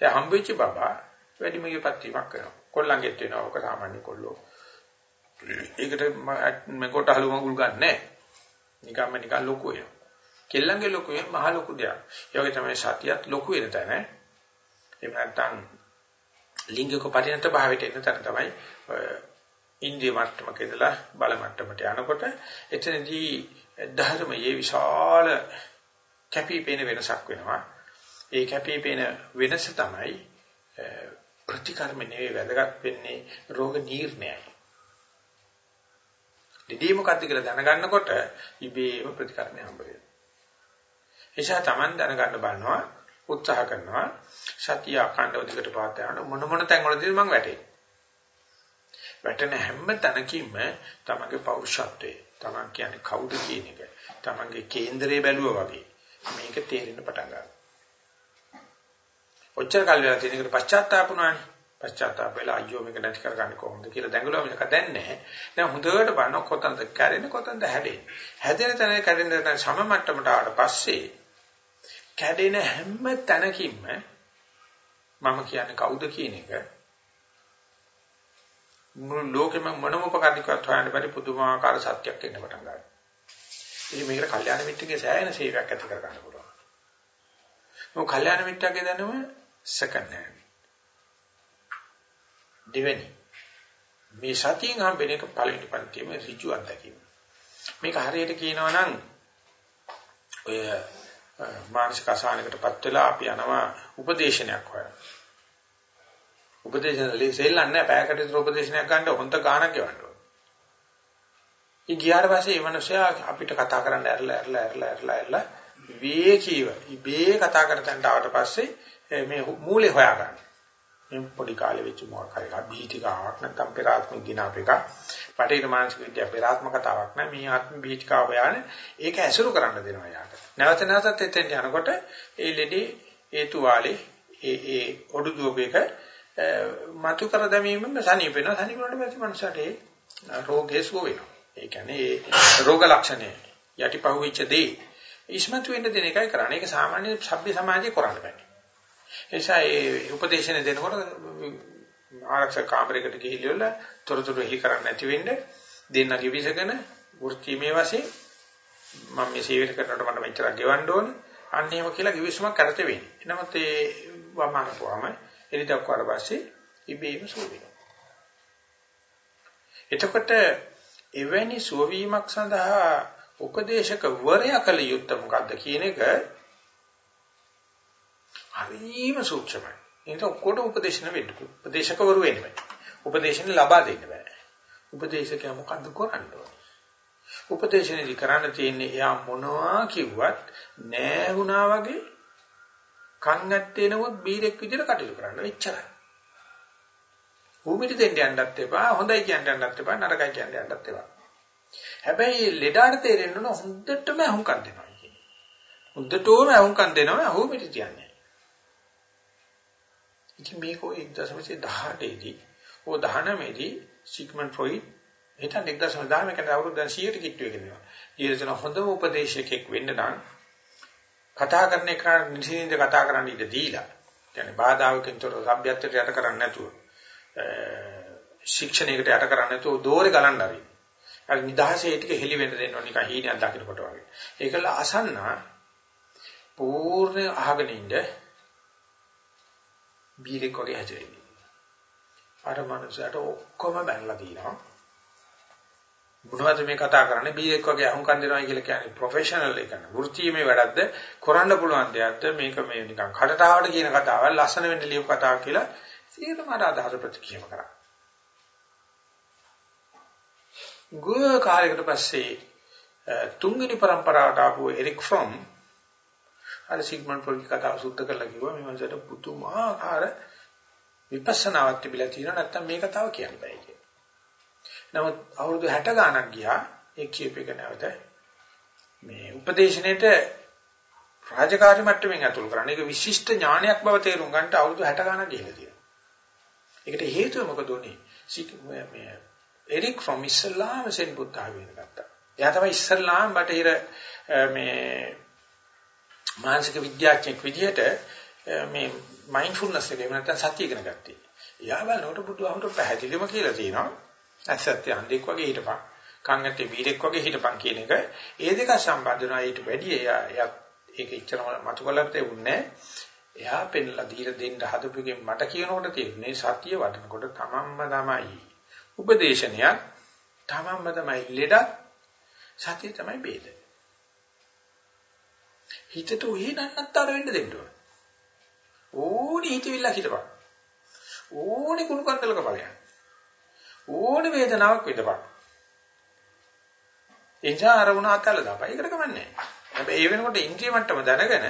දැන් හම්බෙච්ච බබා වැඩි වියපත් වීමක් කරනවා. කොල්ලන්ගෙත් වෙනවා ඔක සාමාන්‍ය කොල්ලෝ. ඒකට මම කොට හලු මගුල් ගන්නෑ. නිකම්ම නිකන් ලොකු වෙනවා. කෙල්ලන්ගේ ලොකු වෙන මහ ලොකු දෙයක්. ඒ වගේ තමයි සතියත් ලොකු වෙන තැන. එහෙම නැත්නම් ලිංගික පරිණත භාවයට එන තැන තමයි ඉන්ද්‍රිය මට්ටමක ඉඳලා බල මට්ටමට යනකොට එතනදී ධර්මයේ විශාල කැපිපෙන වෙනසක් වෙනවා. ඒ කැපිපෙන වෙනස තමයි ප්‍රතිකර්ම නෙවෙයි වැදගත් වෙන්නේ රෝග නිర్ణයයි. දෙදී මොකද්ද කියලා දැනගන්නකොට ඉබේම ප්‍රතිකර්මය හම්බ වෙනවා. එيشා Taman දැනගන්න බලනවා උත්සාහ කරනවා සතිය අඛණ්ඩව දිගට පාත් යන මොන මොන තැන්වලදී මම වැටේ. වැටෙන හැම තැනකින්ම තමගේ පෞරුෂත්වය තමන් කියන්නේ කවුද කියන එක තමන්ගේ කේන්දරය බැලුවා වගේ මේක තේරෙන්න පටන් ගන්නවා. ඔච්චර කල් වෙලා තියෙන එකට පශ්චාත්තාප වුණානේ. පශ්චාත්තාප වෙලා අයියෝ මේක නැති කරගන්නේ කොහොමද කියලා දැඟලුවා මේක දැන් නැහැ. දැන් හොඳට බලන කොතනද කැරෙන්නේ කොතනද හැදෙන්නේ. හැදෙන තැන කැරෙන තැන සම මට්ටමට ආවට පස්සේ කැඩෙන හැම තැනකින්ම මම කියන්නේ කවුද කියන එක මුළු ලෝකෙම මොනම උපකරණයක්වත් හොයන්න බැරි පුදුමාකාර සත්‍යයක් එන්න පටන් ගන්නවා. ඉතින් මේකට කල්යාණ මිත්‍රගේ සෑහෙන සේවයක් ඇති කර ගන්න පුළුවන්. මොකද කල්යාණ මිත්‍රගේ දැනුම second hand. දෙවෙනි මේ සතියෙන් හම්බෙන එක පළවෙනි පන්තියේම ඍජු අත්දැකීම. මේක හරියට කියනවා නම් ඔය මානසික අසහනයකටපත් වෙලා අපි යනවා උපදේශනයක් හොයන්න. උපදේශන සෙල්ලන්නේ නැහැ. පැයකට විතර උපදේශනයක් ගන්න හොන්ත ගාණක් ගෙවන්න ඕන. ඊ ගියාට පස්සේ මේ මිනිස්සයා අපිට කතා කරන්න ඇරලා ඇරලා ඇරලා ඇරලා ඇරලා විවේකීව ඉබේ කතා කරන තැනට ආවට පස්සේ මේ මූලේ හොයාගන්න. මේ පොඩි කාලේ වෙච්ච මොකක් හරි එකක් බීතිකාවක් නැත්නම් පෙරාත්මික දිනාප එකක්. පටේර මානසික විද්‍යාව පෙරාත්ම කතාවක් නෑ මේ ආත්ම බීතිකාව යන්නේ ඒක ඇසුරු කරන්න දෙනවා යාට. නැවත නැවතත් එතෙන් යනකොට ඒ ලෙඩේ ඒ තුවාලේ ඒ ඒ ඔඩු දුවපේක මතු කර දැමීමෙන් සනීප වෙනවා. සනීප වුණාට පස්සේ මනුස්සයාට ඒ රෝගේ සුව වෙනවා. ඒ කියන්නේ ඒ රෝග ලක්ෂණය යටිපහුවෙච්ච දේ ඉස්මතු වෙන්න දෙන එකයි කරන්නේ. ඒක සාමාන්‍ය සભ્ય සමාජයේ කරන්න බෑ. ඒ නිසා ඒ උපදේශන දෙනකොට ආරක්ෂක කාමරයකට ගිහිල්ලා තොරතුරු එහි කරන්නේ නැති වෙන්න දෙන්න කිවිසගෙන වෘත්තිමේ වශයෙන් මම මේ සේවය කරනකොට මට මෙච්චර ගෙවන්න ඕනේ. අන්න එහෙම කියලා කිවිසුමක් කරත වෙන්නේ. නමුත් ඒ වමනපුවම එනිදක් වඩ පස්සේ ඉබේම සුව වෙනවා. එතකොට එවැනි සුවවීමක් සඳහා උපදේශක වරයා කළ යුත්තේ මොකද්ද කියන එක හරිම සූක්ෂමයි. ඒක ඔක්කොට උපදේශන වෙන්න. උපදේශකවරු වෙන්න බෑ. උපදේශන ලබා දෙන්න බෑ. උපදේශකයා මොකද්ද කරන්නේ? උපදේශනදී කරන්න තියෙන්නේ එයා මොනවා කිව්වත් නෑ වුණා වගේ කන් ඇත්තේ නමුත් බීරෙක් විදිහට කටයුතු කරන්න. එච්චරයි. භූමිට දෙන්න යන්නත් එපා, හොඳයි කියන්න යන්නත් එපා, නරකයි කියන්න යන්නත් එපා. හැබැයි ලෙඩාට තේරෙන්න ඕන හොඳටම අහුම්කම් දෙනවා කියන්නේ. හොඳටම අහුම්කම් දෙනවා භූමිට කියන්නේ. ඉතින් මේක ඔය 1918 දී, ඔය 19 දී සිග්මන්ඩ් ෆ්‍රොයිඩ් හිතන් 1910 මේකට අවුරුදු 100ට කිට්ටු එකනවා. ඊළඟ හොඳම උපදේශකෙක් වෙන්න නම් කතා කරන එක නිසින්ද කතා කරන්න ඉඩ දීලා. කියන්නේ බාධාවකින් තොර සભ્યත්වයට යට කරන්නේ නැතුව. ශික්ෂණයකට යට කරන්නේ නැතුව දෝරේ ගලන්න හරි. අර නිදහසේ ටික හෙලි වෙන්න දෙන්න ඕන නිකන් හීනයක් දකින්නකොට වගේ. ඒකල අසන්න පූර්ණ අහගෙන ඉන්න බීරෙක් වගේ හැදෙන්නේ. අර මනුස්සයාට ඔක්කොම බැලලා දිනවා. මොනවද මේ කතා කරන්නේ බීරෙක් වගේ අහුම්කම් දෙනවා කියලා කියන්නේ ප්‍රොෆෙෂනල් එක නේ. වෘත්තීයමේ වැඩක්ද කරන්න පුළුවන් දෙයක්ද මේක මේ නිකන් කටටාවට කියන කතාවක් ලස්සන වෙන්න ලියපු කතාවක් කියලා සියලුම අදහස ප්‍රතික්‍රියාව කරා. ගුව කාලයකට පස්සේ තුන්වෙනි પરම්පරාවට ආපු එරික් ෆ්‍රොම් අර සිග්මන්ඩ් ෆ්‍රොයිඩ් කතාව සුද්ධ කරලා කිව්වා මේ මනසට පුදුමාකාර විපස්සනාවක් තිබිලා තියෙනවා නැත්තම් මේක තව කියන්න බෑ කියලා. නමුත් අවුරුදු 60 ගාණක් ගියා ඒ කියප එක නැවත මේ උපදේශනෙට රාජකාරී මට්ටමින් අතුල් කරන්න. ඒක විශිෂ්ට ඥානයක් බව තේරුම් ගන්නට අවුරුදු 60 ගාණක් ගිහිලා තියෙනවා. ඒකට හේතුව මොකද උනේ? මේ එරික් ෆ්‍රොම් ඉස්ලාම සෙන් බුද්ධ ආවෙන ගත්තා. එයා තමයි ඉස්ලාම බටහිර මේ මානසික විද්‍යාඥයෙක් විදිහට මේ මයින්ඩ්ෆුල්නස් එක එහෙම නැත්නම් සතිය ඉගෙන ගත්තේ. එයා බලනකොට බුදුහාමුදුරු පැහැදිලිවම කියලා තියෙනවා. ඇසත් යන්දෙක් වගේ හිටපන්. කන් ඇත්තේ බීරෙක් වගේ හිටපන් කියන එක. ඒ දෙක සම්බන්ධ වෙනවා ඊට වැඩි එයා එයා ඒක ඉච්චරම මතු කළත් උන්නේ එයා පෙන්ලා දීලා දෙන්න හදපුගෙන් මට කියනකොට තියෙන්නේ සතිය වඩනකොට තමන්ම තමයි උපදේශනයක් තමන්ම තමයි ලෙඩ සතිය තමයි බේද හිතට උහි නන්නත්තර වෙන්න දෙන්න ඕන. ඕනි හිතවිල්ල හිටපන්. ඕනි කුණු කන්දලක බලයන් ඕනි වේදනාවක් විඳපන්. එනිසා අරමුණ අතල දාපයි ඒකට කමන්නේ හැබැයි ඒ වෙනකොට ඉන්ද්‍රිය මට්ටම දැනගෙන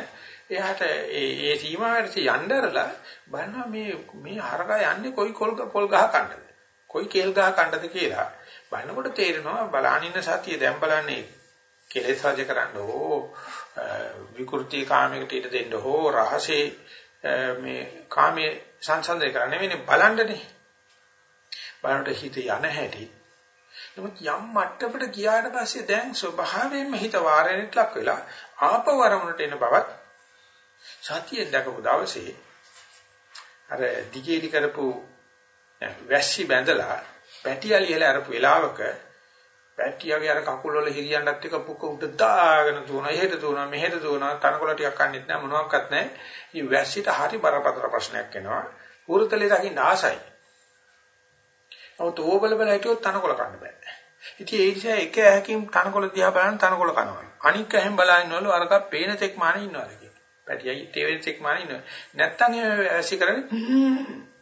එයාට ඒ ඒ සීමාවට යන්න ඇරලා බලනවා මේ මේ හරකා යන්නේ කොයි කොල් පොල් ගහ කන්නද? කොයි කේල් ගහ කන්නද කියලා බලනකොට තේරෙනවා බලානින්න සතිය දැන් බලන්නේ කෙලෙස් රජ කරන්න හෝ විකෘති කාමයකට ඉඩ දෙන්න හෝ රහසේ මේ කාමයේ සංසන්දනය කරන්න නෙවෙයි බලන්නනේ. බලනකොට හිත යන හැටි. නමුත් යම් මට්ටමකට ගියාට පස්සේ දැන් ස්වභාවයෙන්ම හිත වාරණයට ලක් වෙලා ආපව වරමුණට එන බවත් සතියෙන් දැකපු දවසේ අර දිගේලි කරපු වැස්සි බැඳලා පැටියලි එල අරපු වෙලාවක පැටියගේ අර කකුල් වල හිරියන්නත් එක පුක උඩ දාගෙන දුවනවා එහෙට දුවනවා මෙහෙට දුවනවා තනකොළ ටිකක් කන්නේත් නැහැ මොනවත් නැහැ. මේ වැස්සිට හරි බරපතල ප්‍රශ්නයක් එනවා. උරුතලේ දකින්න ආසයි. නමුත් ඕබල බල හිටියොත් තනකොළ කන්න බෑ. ඉතින් ඒ නිසා එක ඇහකින් තනකොළ දිහා බලන තනකොළ කනවා. අනික් ඇහෙන් බලනවලු අරක පේන තෙක් මානෙ ඉන්නවාද කියලා. පැටියයි තේවෙන තෙක් මානෙ ඉන්නවා. නැත්තම් එහෙම වැසි කරන්නේ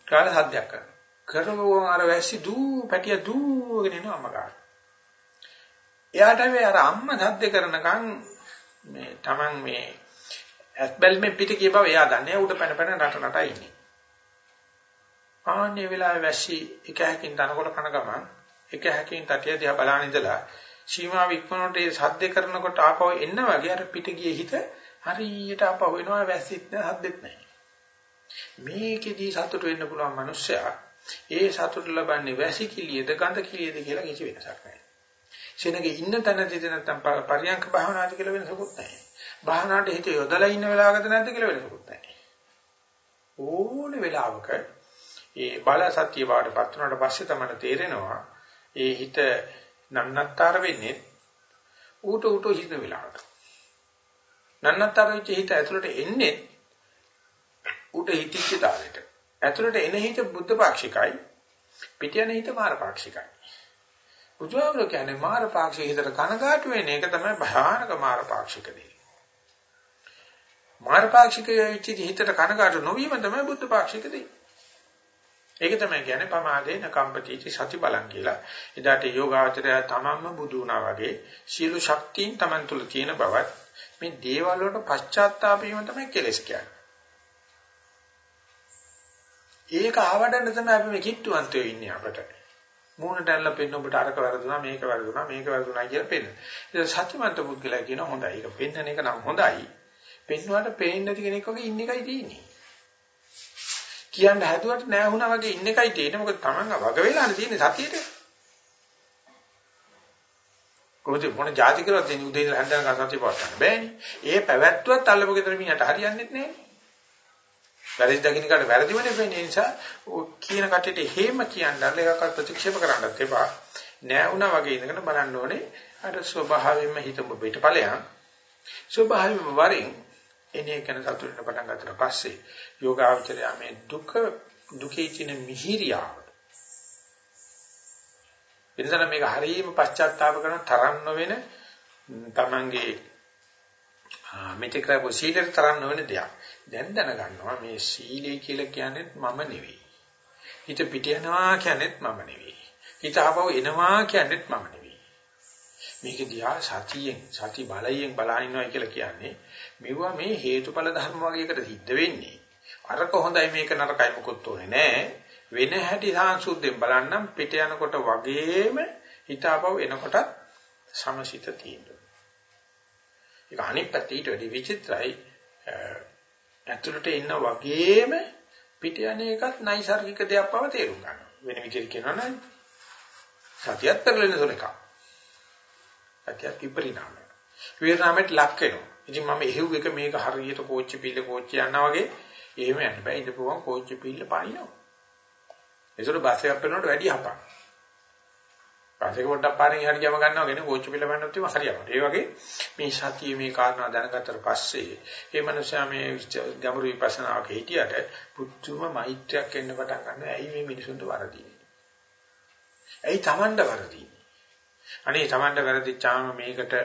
කාලා සද්දයක් කරනවා. කරවුවම අර වැස්සි දූ පැටිය දූගෙන එනවා අම්මා එයාට මේ අර අම්මා සද්ද කරනකන් මේ Taman මේ ඇස්බල්මෙන් පිට කිය බව එයා දන්නේ උඩ පැන පැන රට රට ඉන්නේ. ආන්නේ වෙලාවේ වැස්සි එක හැකින් දනකොට කන ගමන් එක හැකින් තටිය දිහා බලන ඉඳලා සීමා වික්මනට ඒ සද්ද කරනකොට ආපහු එන්න වගේ අර පිට ගියේ හිත හරියට ආපහු එනවා වැස්සිත් නැහැ හද්දෙත් නැහැ. මේකෙදී සතුට වෙන්න පුළුවන් මිනිස්සයා ඒ සතුට ලබන්නේ වැසිකිළියද ගඳ කිළියද කියලා කිසි වෙනසක් නැහැ. සෙනගේ ඉන්න තැනදී නැත්තම් පරියන්ක භාවනාද කියලා වෙනසකුත් නැහැ. භාවනාවට හිත යොදලා ඉන්න වෙලාවකද නැද්ද කියලා වෙනසකුත් නැහැ. ඕන වෙලාවක ඒ බල සත්‍ය වාඩපත් වුණාට පස්සේ තමයි තේරෙනවා ඒ හිත නන්නත්තර වෙන්නේ ඌට ඌට හිත වෙලාවට. නන්නත්තර වෙච්ච හිත ඇතුළට එන්නේ ඌට හිතිච්ච තාලෙට. ඇතුළට එන හිත බුද්ධ පාක්ෂිකයි පිට යන හිත මාර පාක්ෂිකයි. බුදුහාමුදුරුවෝ කියන්නේ මාර පාක්ෂික හිතට කනගාටු වෙන එක තමයි භයානක මාර පාක්ෂික දේ. මාර පාක්ෂික වෙච්ච හිතට කනගාටු නොවීම තමයි බුද්ධ පාක්ෂික දේ. ඒක තමයි කියන්නේ පමාදේන කම්පතිචි සති බලං කියලා. එදාට යෝගාචරය තමන්ම බුදු වුණා වගේ සියලු ශක්තියින් තමන් තුළ තියෙන බවත් මේ දේවල් වලට පශ්චාත්තාප වීම තමයි කෙලස් කියන්නේ. ඒක ආවඩන්න තමයි අපි මේ කිට්ටුවන්තයෝ ඉන්නේ අපට. මූණට ඇල්ල පෙන්න ඔබට අරක වැරදුනා මේක වැරදුනා මේක වැරදුනා කියලා පෙන්න. ඒක සත්‍යමන්ත පුද්ගලයා කියන හොඳයි. ඒක පෙන්නන එක නම් හොඳයි. පෙන්නුවාට පේන්නේ නැති කෙනෙක් වගේ ඉන්න එකයි තියෙන්නේ. කියන්න හැදුවට නෑ වුණා වගේ ඉන්න එකයි තියෙන්නේ. මොකද Taman වග වෙලානේ තියෙන්නේ සතියේට. කොහොමද මොන જાති කරවත් දෙන්නේ උදේ ඉඳලා හැන්දනක සතිය පවත්වන්න බෑනේ. ඒ පැවැත්වුවත් අල්ලපු ගෙදර මිනිහට හරියන්නේ නැහැ. වැරදි දකින්න කාට වැරදිමනේ වෙන්නේ නිසා කියන කටට හේම කියන්නත් ඒකක් ප්‍රතික්ෂේප කරන්නත් එපා. නෑ වුණා වගේ ඉඳගෙන බලන්න ඕනේ අර ස්වභාවයෙන්ම හිත පිටපලයන් ස්වභාවයෙන්ම වරින් එනේ කෙන සතුටට පටන් ගන්නට පස්සේ යෝගාවචරය මේ දුක දුකේ තියෙන මිහිරියාව එනිසා මේක හරීම පශ්චාත්තාප කරන තරම් නොවන තමන්ගේ මෙතෙක් කරපු සීලෙට තරම් නොවන දෙයක්. දැන් දැනගන්නවා මේ සීලය කියලා කියන්නේ මම නෙවෙයි. හිත පිට යනවා කියන්නේත් මම නෙවෙයි. හිත ආපහු එනවා කියන්නේත් මම නෙවෙයි. මේක දිහා සතියෙන් සති බලයෙන් බලනිනවා කියලා කියන්නේ මෙවුවා මේ හේතුඵල ධර්ම වගේකට සිද්ධ වෙන්නේ. අරක හොඳයි මේක නරකයි මොකොත් ඕනේ නෑ. වෙන හැටි සාංශුද්ධයෙන් බලන්නම් පිට යනකොට වගේම හිතාපව එනකොට සමසිත තියෙනවා. ඒක අනිත් පැත්තට ඊට වැඩි විචිත්‍රයි. ඇතුළට එන්න වගේම පිට යන එකත් නයිසાર્ගික දෙයක් බව තේරුම් ගන්න. වෙන විදිහට කියනවා නම් සතියත් පෙරලෙන සොලක. සතියත් විපරිණාමය. විපරිණාමයට ලක් වෙනවා. ඉතින් මම එහෙව් එක මේක හරියට කෝච්චි පිල්ල කෝච්චි යනවා වගේ එහෙම යන්න බෑ. ඉඳපුවම කෝච්චි පිල්ල පානිනවා. ඒසොට බස් එකක් කරනකොට වැඩි හපක්. බස් එක පොඩ්ඩක් පාරෙන් හරි ගම ගන්නවා කියන්නේ කෝච්චි පිල්ල බannොත් එම හරියවට. ඒ වගේ මේ සතිය මේ කාරණා දැනගත්තට පස්සේ මේ මනුස්සයා මේ ගැඹුරු විපස්සනාවක හිටියට පුදුම මෛත්‍රියක් එන්න පටන් ගන්නවා. ඇයි මේ මිනිසුන්ට වරදින්නේ? ඇයි Tamanda වරදින්නේ? අනේ Tamanda වැරදිච්චාම මේකට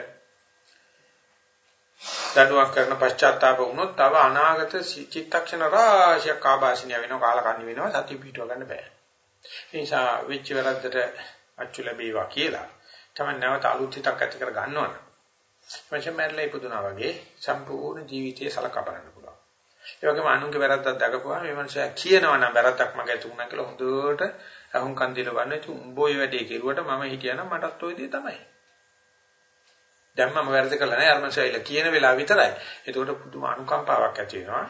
දඬුවම් කරන පශ්චාත්තාප වුණොත් තව අනාගත චිත්තක්ෂණ රාශියක් ආభాෂණය වෙනවා කාලකන්ණි වෙනවා සතිය පිටව ගන්න බෑ. ඒ නිසා වෙච්ච වැරද්දට අච්චු ලැබේවා කියලා තමයි නැවත අලුත් හිතක් ඇති කර ගන්නවනේ. මචං මැරලා ඉපදුනා වගේ සම්පූර්ණ ජීවිතය සලකා බලන්න පුළුවන්. ඒ වගේම අනුන්ගේ වැරද්දක් දකපුවා මේ මනුස්සයා කියනවා නම් වැරද්දක් මගේ තුණා කියලා හොඳට අහුම්කන් දීලා බලන්න ඉතින් උඹ ඔය වැඩේ කෙරුවට මම හිටියනම් මටත් ඔය දේ තමයි. දැන් මම වැරදි කළා නෑ අර්මසයිල කියන වෙලාව විතරයි. ඒකට පුදුම අනුකම්පාවක් ඇති වෙනවා.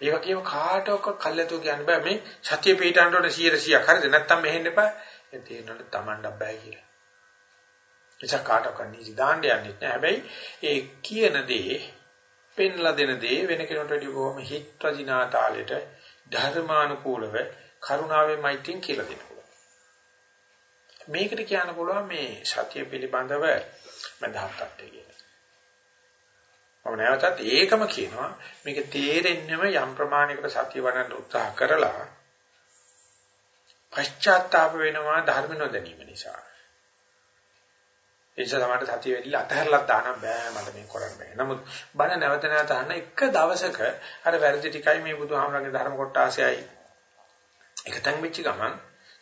ඒ වගේම කාටවත් කල්යතෝ කියන්න බෑ මේ සතිය පිටාන්ට උඩ 100 100ක් හරිද නැත්තම් මෙහෙන්න එපා. ඒ තේරෙනවලු Tamanda බෑ කියලා. එචා කාටවත් නීති දාන්න යන්නේ නැහැ. හැබැයි ඒ කියන දේ පෙන්ලා දෙන දේ වෙන කෙනෙකුට වඩා බොහොම හිත් වදිනා තාලෙට ධර්මානුකූලව කරුණාවෙන් මෛත්‍රියෙන් කියලා දෙනවා. මේකට කියන්න පුළුවන් මේ සතිය පිළිබඳව මඳහත් තත්ත්වය කියලා. මම නැවතත් ඒකම කියනවා මේක තේරෙන්නම යම් ප්‍රමාණයකට සතිය වඩන්න උත්සාහ කරලා පශ්චාත්තාප වෙනවා ධර්ම නොදැනීම නිසා. ඒ නිසා තමයි සතිය වෙලිලා අතහැරලා දාන්න බෑ මට මේක කරන්න බෑ. නමුත් බණ නැවත නැවත අහන එක දවසක අර වැරදි ටිකයි මේ බුදුහාමරගේ ධර්ම කොටාසයයි එකතෙන් වෙච්ච ගමන්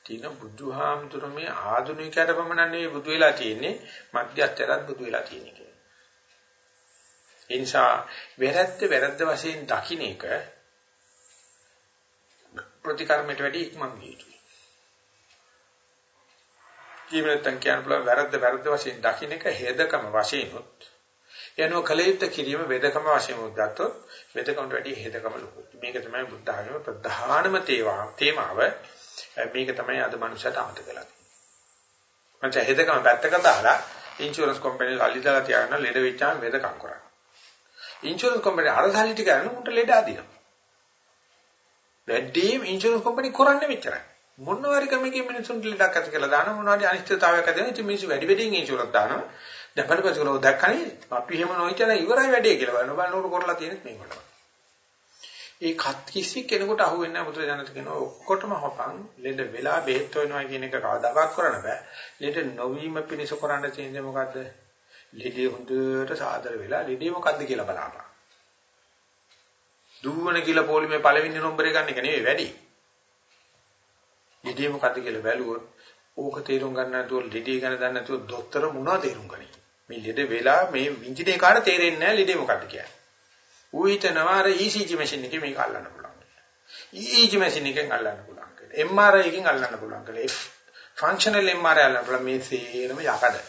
තියෙන බුදුහාමුදුර මේ ආධුනිකයට පමණ නෙවෙයි බුදු වෙලා තියෙන්නේ මධ්‍යස්තරත් බුදු වෙලා තියෙන්නේ කියලා. ඒ නිසා වැරද්ද වැරද්ද වශයෙන් දකින්න එක ප්‍රතිකර්මයට වැඩි ඉක්මන් විය යුතුයි. ජීවිතයන් කියන බල වැරද්ද වැරද්ද වශයෙන් දකින්න එක හේදකම වශයෙන් උත් යනෝ කලිත කිරීම වේදකම වශයෙන් උත් ගත්තොත් වේදකමට වැඩි හේදකම ලොකුයි. මේක තමයි බුද්ධ ධර්මයේ ප්‍රධානම තේමාව. මේක තමයි අද මනුෂ්‍යයට අමතක කරලා තියෙන්නේ. මං හේදකම පැත්තක දාලා ඉන්ෂුරන්ස් කම්පැනි අල්ලිදලා තියාගෙන ලෙඩ වෙච්චාම වේදකම් කරා. ඉන්ෂුරන්ස් කම්පැනි අර සල්ලි ටික අරන් උන්ට ලෙඩ අදිනවා. වැඩිම ඉන්ෂුරන්ස් කම්පැනි කරන්නේ මෙච්චරයි. මොනවාරි කමකින් මිනිසුන්ට ලඩක් ඇති කියලා දාන මොනවාරි අනිශ්චිතතාවයක් ඇති වෙන ඉතින් මිනිස්සු වැඩි වැඩියෙන් ඉන්ෂුරන්ස් දානවා. දැන් බලපෑස් කළා දැක්කනේ අපි එහෙම නොහිතන ඉවරයි වැඩේ කියලා බලන බලනකොට කරලා තියෙනෙත් මේකට. ඒ කත් කිසි කෙනෙකුට අහු වෙන්නේ නැහැ. මුද්‍ර ජනත කියන ඔක්කොටම හොපන්. ලෙඩ වෙලා බෙහෙත් වෙනවා කියන එක කවදාවත් කරන්න බෑ. ලෙඩ නොවීම පිණිස කරන්න තියෙන්නේ මොකද්ද? ලෙඩේ හොඳට සාදර වෙලා ලෙඩේ මොකද්ද කියලා බලන්න දුවන කියලා පොලිමේ පළවෙනි නම්බරේ ගන්න එක නෙවෙයි වැඩි ලිඩිය මොකද්ද කියලා බැලුවොත් ඕක තේරුම් ගන්න නැතුව ලිඩිය ගැන දන්නේ නැතුව දොස්තර මොනවද තේරුම් ගන්නේ? මේ ලිඩ වෙලා මේ වින්ජිනේ කාට තේරෙන්නේ නැහැ ලිඩිය මොකද්ද කියන්නේ. ඌ හිතනවා අර ECG මැෂින් එකේ මේක අල්ලන්න පුළුවන්. EEG මැෂින් එකෙන් අල්ලන්න පුළුවන් කියලා. MRI එකෙන් අල්ලන්න පුළුවන් කියලා. ෆන්ක්ෂනල් MRI අල්ලන්න පුළුවන් මේ සේරම යකඩ.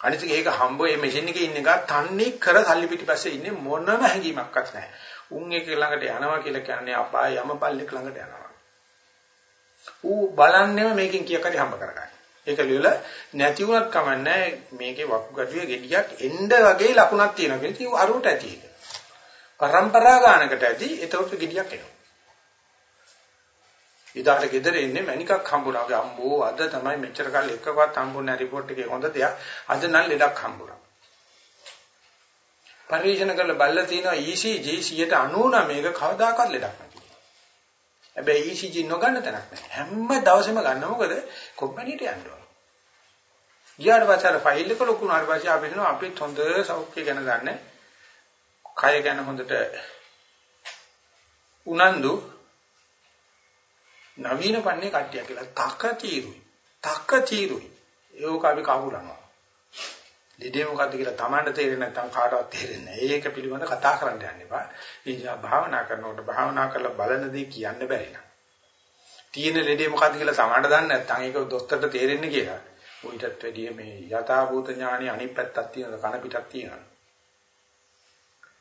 අනිත් ඒක හම්බ මේ මැෂින් එකේ ඉන්න එක තන්නේ කර සල්ලි පිටිපස්සේ ඉන්නේ මොනම හැඟීමක්වත් නැහැ. උන් එක ළඟට යනවා කියලා කියන්නේ අපාය යම පල්ලෙක් ළඟට යනවා. ඌ බලන්නේම මේකෙන් කීයක් හරි හම්බ කරගන්න. ඒක ලියලා නැති වුණත් කමන්නේ මේකේ වකුගඩුවේ ගෙඩියක් එන්න වගේ ලකුණක් තියෙනවා කියලා ඉතින් අරුවට ඇති ඒක. පරම්පරා ගානකට ඇති ඒතකොට ගෙඩියක් එනවා. ඉදාට ගෙදර ඉන්නේ මණිකක් හම්බුණා. අම්බෝ අද තමයි මෙච්චර කාලෙ එකකවත් හම්බුන්නේ රිපෝට් එකේ හොඳ දෙයක්. අද නම් ලෙඩක් හම්බුණා. පරිශන කරලා බල්ලා තිනවා ECG 99 මේක කවදාකවත් ලෙඩක් හැබැයි ECG නොගන්න තැනක් නැහැ. හැම දවසෙම ගන්න මොකද කොම්පැනිට යන්න ඕන. ගියාට පස්සේ අර ෆයිල් එක ලොකු වුණාට පස්සේ අපි හිතනවා අපිත් හොඳ සෞඛ්‍ය ගැන ගන්න. කය ගැන හොඳට උනන්දු නවීන පන්නේ කට්ටිය කියලා තක තීරුයි. තක තීරුයි. ඒක අපි කවුරුනවා. දෙදේ මොකද්ද කියලා Tamanට තේරෙන්නේ නැත්නම් කාටවත් තේරෙන්නේ නැහැ. ඒක පිළිබඳ කතා කරන්න යන්න එපා. ඒ නිසා භාවනා කරනකොට භාවනා කරලා බලන දේ කියන්න බැරි නම්. තියෙන ලෙඩේ මොකද්ද කියලා Tamanට දන්නේ නැත්නම් ඒක දොස්තරට තේරෙන්නේ කියලා. උවිතත් වැඩිය මේ යථාභූත ඥානෙ අනිත් පැත්තක් තියෙනවා කන පිටක් තියෙනවා.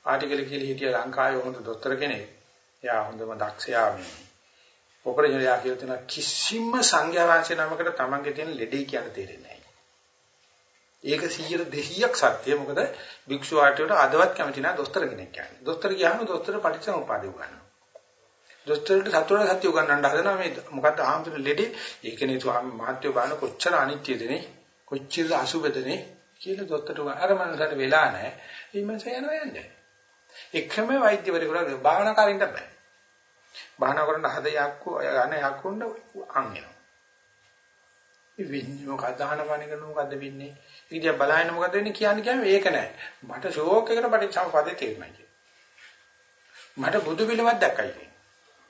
ආටිකල් කියලා හිටිය ලංකාවේ හොඳ දොස්තර කෙනෙක්. එයා හොඳම දක්ෂයා මේ. ඔපරේෂන් යා කියලා කිසිම සංඥා වංශේ නමකට Tamanගේ තියෙන ලෙඩේ කියන්න තේරෙන්නේ ඒක 100 200ක් සත්‍ය. මොකද භික්ෂු ආටියට අදවත් කැමති නැහැ දොස්තර කෙනෙක් කියන්නේ. දොස්තර ගියාම දොස්තර පටිච්චසමුපාදේ උගන්වනවා. දොස්තරට සතුට සත්‍ය උගන්වන්න හදනවා මේ මොකද්ද ආම්තුන ලෙඩේ ඒකනේ ස්වාමී මහත්ය බාන කොච්චර අනිත්‍යද නේ කොච්චර අසුබද නේ කියලා දොස්තරට අර මනසට වෙලා නැහැ. මේ මනස යනවා යන්නේ. එකම වෛද්‍යවරයෙකුට භාවනා කරින්න බෑ. භාවනා කරන හද යක්කු යන යක්කුන්න අන් වෙනවා. මේ වෙන්නේ මොකක්ද ආනපාන කරන මොකද්ද වෙන්නේ? ඉතින් බලහින්න මොකද්ද වෙන්නේ කියන්නේ කියන්නේ ඒක නෑ. මට ෂෝක් එකකට පටිච්චසමුප්පාදේ තේරුණා කියන්නේ. මට බුදු පිළිමක් දැක්කයි කියන්නේ.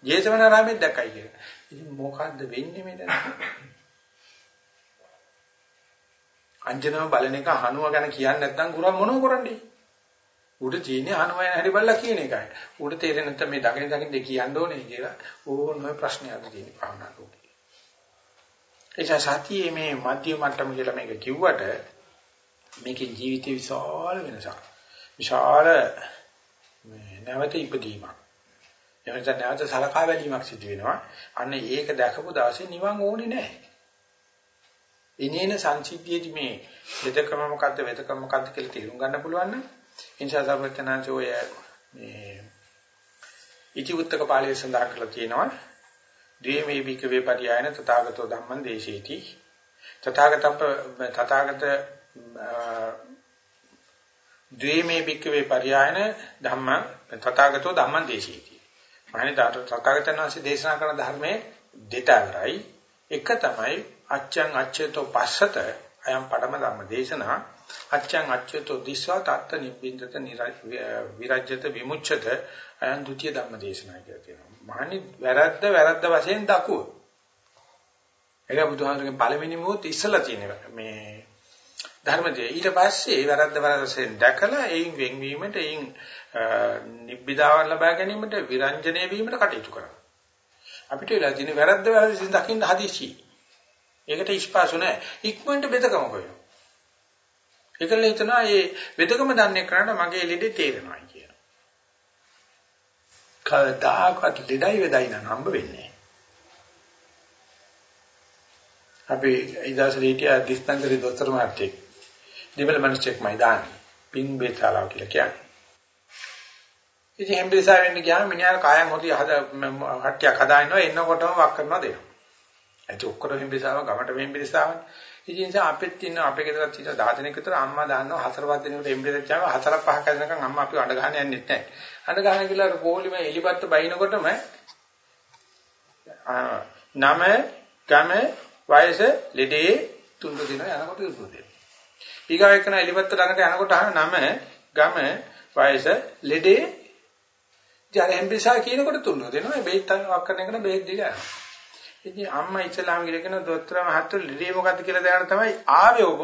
ජේසවනාරාමෙත් දැක්කයි කියන්නේ. ඉතින් මොකද්ද වෙන්නේ මෙතන? අංජනම බලන එක හනුව ගැන කියන්නේ නැත්නම් ගුරම් මොනව කරන්නේ? උඩ තියෙන්නේ හනුවයන් හැරි බලලා කියන එකයි. උඩ තේරෙන්නේ නැත්නම් මේ දකින දකින් දෙක කියන්න ඕනේ කියලා ඕන ඔය ප්‍රශ්නයක් තියෙනවා භාවනා කරලා. එචා සතියේ මේ මධ්‍ය මට්ටම කියලා මේක කිව්වට මේකේ ජීවිතේ විශාල වෙනසක්. විශාල මේ නැවත ඉපදීමක්. එවනට නැවත සලකා බැලීමක් සිදු වෙනවා. අන්න ඒක දැකපු දවසේ නිවන් ඕනේ නැහැ. ඉනේන සංසිද්ධියේදී මේ වෙදකම මොකද්ද වෙදකම මොකද්ද කියලා තේරුම් ගන්න පුළුවන් නම් ඉන්ෂා සර්වඥාන්සෝය මේ ඉතිවුත්තක පාළිය සඳහන් කරලා තියෙනවා. ද්වේමේ විකවේ පරියායන තථාගතෝ ධම්මං දේශේති. තථාගතප්ප තථාගත ද්වේමේ විකවේ පරියායන ධම්මං තථාගතෝ ධම්මං දේශේති. මහණේ තථාගතයන් වහන්සේ දේශනා කරන ධර්මයේ දෙතරයි එක තමයි අච්ඡං අච්ඡේතෝ පස්සත අයම් පඩම ධම්ම දේශනා. අච්ඡං අච්ඡතෝ දිස්වා තත්ත නිබ්බින්දත විරජ්‍යත විමුච්ඡත අයම් ဒ ුතිය ධම්ම දේශනා කියලා තියෙනවා. මහනි වැරද්ද වැරද්ද වශයෙන් දකුව. ඒක බුදුහාමරගේ පළවෙනි මොහොත ඉස්සලා තියෙන මේ ධර්මජය ඊට පස්සේ වැරද්ද වැරද්ද වශයෙන් දැකලා එයින් වෙන්වීමට එයින් නිබ්බිදාවන් ලබා ගැනීමට විරංජනය වීමට කටයුතු කරනවා. අපිට වෙලා තියෙන වැරද්ද වැරද්ද විසින් දකින්න හදිසි. ඒකට ඉස්පාසු නැහැ. ඉක්මනට බෙදකම කොහෙද? ඒකල හිතනවා මේ බෙදකම දන්නේ කරන්න මගේ ලෙඩේ තේරෙනවා කියලා. කවදාකවත් ලෙඩයි වෙදයි නම් හම්බ වෙන්නේ අපි ඉදාසල හිටියා දිස්තංගරි දොස්තර මහත්තයෙක්. දෙමළ මිනිස්සෙක් මයිදාන පින් බේතාලාව කියලා කියන්නේ. ඉතින් හෙම්බිරිසා වෙන්න ගියාම මිනිහා කායන් හොදි හද හට්ටියක් හදානවා එන්නකොටම වක් කරනවා දෙනවා. ඒක ඔක්කොම හෙම්බිරිසාව ගමට හෙම්බිරිසාවනේ. ඉතින් නිසා අපෙත් ඉන්න අපේ ගෙදරත් තියෙන 10 දෙනෙක් විතර අම්මා දාන්නවා හතර පහ දෙනෙකුට හෙම්බිරිසාව හතර පහ කරනකම් අම්මා අපිව අඬ ගහන්න යන්නේ නැහැ. අඬ ගහන කියලා පොලිම එලිපත්ත බයිනකොටම නම ගම වයස ලෙඩේ තුන්ද දින යනකොට ඉරුදු දෙනවා. ඊගාව එක්කන එලිපත්ත ළඟට යනකොට අහන නම ගම වයස ලෙඩේ ඉතින් අර එම්බිසා කියනකොට තුන්ව දෙනවා. බෙහෙත් වක් කරන එකට බෙහෙත් දීලා යනවා. ඉතින් අම්මා ඉස්සලාම කියලා දොස්තර මහත්තයෝ ලෙඩේ මොකද්ද කියලා දැනන තමයි ආවේ ඔබ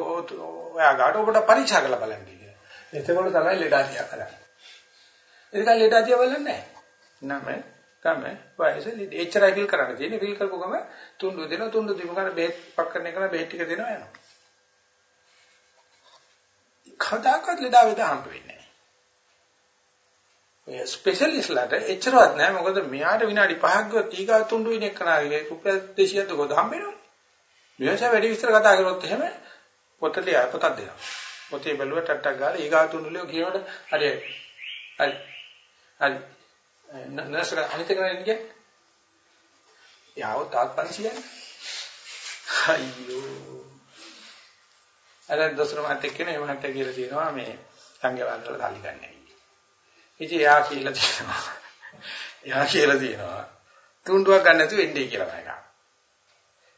ඔයා ගාට ඔබට පරීක්ෂා කරලා බලන්න කියලා. එතකොට තමයි ලෙඩාතිය කරන්නේ. ඒක ලෙඩාතිය බලන්නේ නැහැ. නම කම වයස ලෙඩ එච්චරයි ෆිල් කරන්න තියෙන්නේ. ෆිල් කරපු ගම තුන්ඩු දෙනවා තුන්ඩු දීපු ගමන් බෙහෙත් පක් කරන එක බෙහෙත් ටික දෙනවා යනවා. කවදාකවත් ලෙඩා වේද හම්බ වෙන්නේ මේ ස්පෙෂලිස්ට්ලාට එච්චරවත් නෑ. මොකද මෙයාට විනාඩි 5ක් ගියොත් ඊගා තුන්ඩු වෙන එකනාගේ රුපියල් 200ක් ගොඩ හම්බෙනවා. මෙයාට වැඩි විස්තර කතා කරොත් එහෙම පොතේ පොතක් දෙනවා. පොතේ බැලුවට ටට්ටක් ගාලා ඊගා තුන්ඩුලිය කියනකොට හරි හරි. හරි. නර්ස් එක අනිත් එක නේද යාව තාත් 500ක් අයියෝ. අර දොස්තර මහත්තයෙක් කියන එහෙම නැත්නම් කියලා තියෙනවා මේ සංඝ වන්දල සල්ලි ගන්නයි ඉතින් එයා කියලා තියෙනවා. එයා කියලා තියෙනවා. තුන්ඩුවක් ගන්න නැතුව එන්නේ කියලා මම.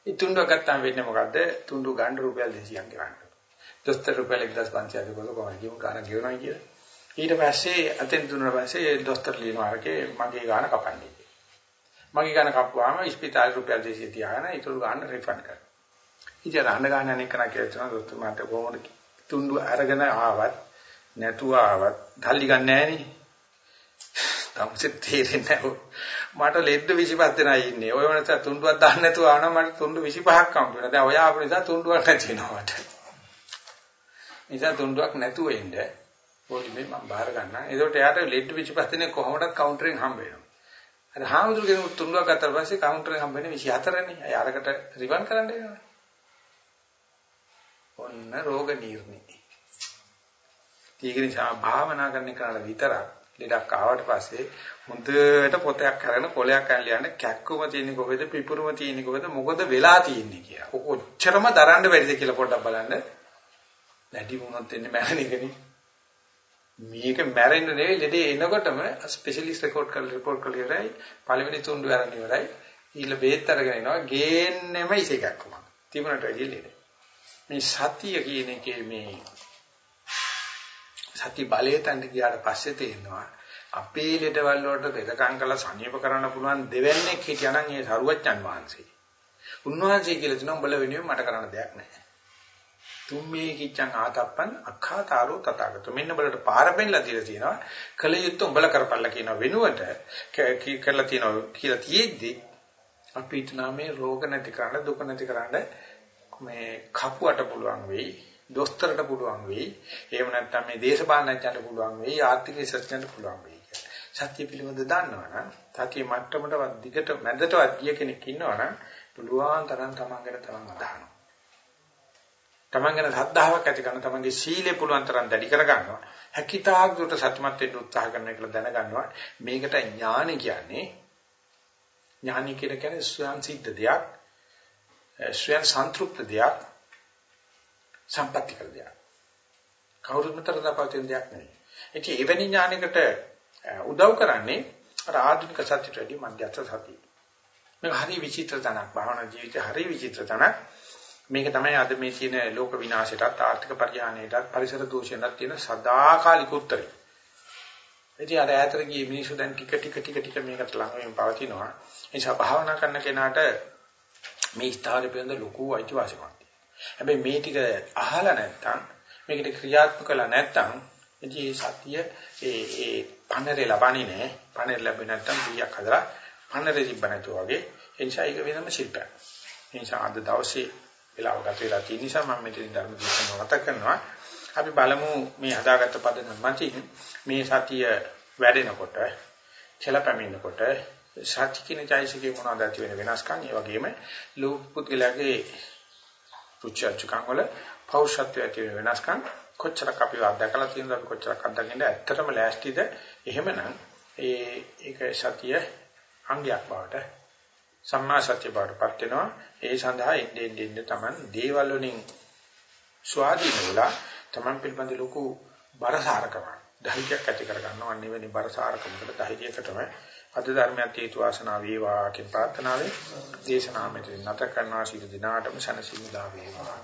ඒ තුන්ඩුවක් ගත්තාම වෙන්නේ මොකද්ද? තුන්ඩු ගන්න රුපියල් 200ක් ගන්න. දොස්තර රුපියල් 1500ක් දුකල කොහොමද කියමු ගාන ගෙවනවා කියලා. ඊට පස්සේ අතෙන් දුන්නා පස්සේ දොස්තර ලියනවා අරකේ මගේ ගාන කපන්නේ. මගේ ගාන කපුවාම ස්පිතාලේ රුපියල් 200 තියාගෙන ඊටු ගාන රිෆන්ඩ් කරනවා. ඉතින් අහන්න ගාන අනෙක් කෙනා කියලා දොස්තර මට කොහොමද තුන්ඩු අරගෙන ආවත් නැතුව ආවත් ධල්ලි ගන්න නැහැ නේ. තමසෙත් තේරෙන්නේ නැහැ. මට ලෙඩ 25 දෙනයි ඉන්නේ. ඔය වෙනස තුන්ඩුවක් දාන්න නැතුව ආවනම් මට තුන්ඩු 25ක් හම්බ වෙනවා. දැන් ඔය ආපු නිසා තුන්ඩුවක් නැති වෙනවා මට. නිසා තුන්ඩුවක් නැතුව ඉන්න පොලිමේ මම බාර ගන්නවා. ඒකට එයාට ලෙඩ 25 දෙනෙක් කොහොමදත් කවුන්ටරෙන් හම්බ වෙනවා. අර හාමුදුරු කෙනෙකුට තුන්ඩුවක් ගත්තාට පස්සේ කවුන්ටරෙන් හම්බ වෙන්නේ 24නේ. අය අරකට රිවන් කරන්න එනවා. ඔන්න රෝග නිర్ణය. ඒක නිසා භාවනා කරන කෙනාට විතරක් ලෙඩක් ආවට පස්සේ හොඳට පොතයක් අරගෙන කොලයක් අරන් ලියන්න කැක්කුම තියෙන්නේ කොහෙද පිපුරුම තියෙන්නේ කොහෙද මොකද වෙලා තියෙන්නේ කියලා. ඔච්චරම දරන්න බැරිද කියලා පොඩ්ඩක් බලන්න. නැටි වුණොත් එන්නේ මැරෙන එකනේ. මේක මැරෙන්න නෙවෙයි ලෙඩේ එනකොටම ස්පෙෂලිස්ට් රෙකෝඩ් කරලා රිපෝට් කරලා ඉවරයි. පළවෙනි තුන්ඩු අරන් ඉවරයි. ඊළ බේත් අරගෙන එනවා. ගේන්නෙම ඉසේකක්කම. තිබුණට වැඩිය ලෙඩ. මේ සතිය කියන එකේ මේ සති බලය තැන්න ගියාට පස්සේ තේරෙනවා අපේ ලෙඩවල් වලට දෙදකම් කළා සනීප කරන්න පුළුවන් දෙවන්නේක් හිටියානම් ඒ සරුවච්චන් වහන්සේ. උන්වහන්සේ කියලා තුන උඹල වෙනුවෙන් මට කරන්න දෙයක් නැහැ. තුම්මේ කිච්ඡං ආතප්පන් අඛාතාරෝ තථාගත. මෙන්න බලට පාර පෙන්නලා තියලා තියෙනවා. කල යුත්තේ උඹල කරපල්ලා කියන වෙනුවට කරලා තියෙනවා කියලා තියෙද්දි අපිට නාමේ රෝග නැති කරන්න දුක නැති කරන්න මේ කපුවට පුළුවන් වෙයි. දොස්තරට පුළුවන් වෙයි. එහෙම නැත්නම් මේ දේශපාලනඥයන්ට පුළුවන් වෙයි. ආර්ථික රිසර්ච්චන්ට පුළුවන් වෙයි කියලා. සත්‍ය පිළිබඳ දන්නවනම් සත්‍ය මට්ටමටවත් දිගට මැදටවත් ගිය කෙනෙක් ඉන්නවනම් පුළුවන් තරම් තමන් ගැන තමන් අදහනවා. තමන් ගැන ශ්‍රද්ධාවක් ඇති කරන තමන්ගේ සීලය පුළුවන් තරම් දැඩි කර ගන්නවා. හැකිතාක් දුරට සත්‍යමත් වෙන්න උත්සාහ කරන එක දැනගන්නවා. මේකට ඥානෙ කියන්නේ ඥානෙ කියලා කියන්නේ ස්වයන් සිද්ධ දෙයක්. ස්වයන් සන්තුෂ්ත දෙයක්. සම්පත්‍ති කර දෙයක්. කවුරුත් මතර දාපවතින දෙයක් නෙවෙයි. ඉතින් එවැනි ඥානයකට උදව් කරන්නේ අර ආධුනික සත්‍යයට වැඩි මධ්‍යස්ථ සතිය. මේක හරි විචිත්‍ර තනක් භාවනා ජීවිතේ හරි විචිත්‍ර තනක්. මේක තමයි අද මේ තියෙන ලෝක විනාශයටත් ආර්ථික පරිහානියටත් පරිසර දූෂණයටත් තියෙන සදාකාලික උත්තරේ. ඉතින් අර ඈතට ගියේ මිනිස්සු දැන් ටික ටික ටික ටික මේකට ලඟ වෙමින් පවතිනවා. ඒ නිසා භාවනා කරන කෙනාට මේ ස්ථාවර පිළිබඳ ලොකු අයිතිවාසිකමක් තියෙනවා. හැබැයි මේ ටික අහලා නැත්තම් මේකට ක්‍රියාත්මක කළා නැත්තම් ඉතින් සතිය ඒ ඒ පන්නරේ ලබන්නේ නැහැ. පන්නර ලැබෙන්නේ නැත්තම් පියක් හදලා පන්නරේ තිබ්බ නැතුව වගේ. ඒ නිසා ඒක වෙනම ශිල්පයක්. ඒ නිසා අද දවසේ වෙලාව ගත වෙලා තියෙන නිසා මම මෙතන ධර්ම දේශනාව මතක් කරනවා. අපි බලමු මේ හදාගත්ත පදනම් මතින් මේ සතිය වැඩෙනකොට චලපැමිනකොට සත්‍ය කියන චෛසිකේ මොනවද ඇති වෙන වෙනස්කම්? ඒ වගේම ලෝක පුද්ගලයාගේ පුච්චචුකම් වල පෞෂත්වය ඇති වෙන වෙනස්කම් කොච්චරක් අපි අත්දකලා තියෙනවද අපි කොච්චරක් අත්දකින්න ඇත්තටම ලෑස්තිද? එහෙමනම් ඒ ඒක සතිය අංගයක් බවට සම්මා සත්‍ය බවටපත් වෙනවා. ඒ සඳහා එන්නේ එන්නේ තමන් දේවල් වලින් ස්වාධීන වෙලා තමන් පිළිබඳ ලොකු බරසාරකමක් ධෛර්යයක් ඇති කර ගන්නවා නෙවෙයි බරසාරකමකට ධෛර්යයකටම අද ධර්මයත් හේතු වාසනා වේවා කියන ප්‍රාර්ථනාවෙන් දේශනාව මෙතන නැත කරනවා. සියලු දිනාටම සනසිමුදා වේවා.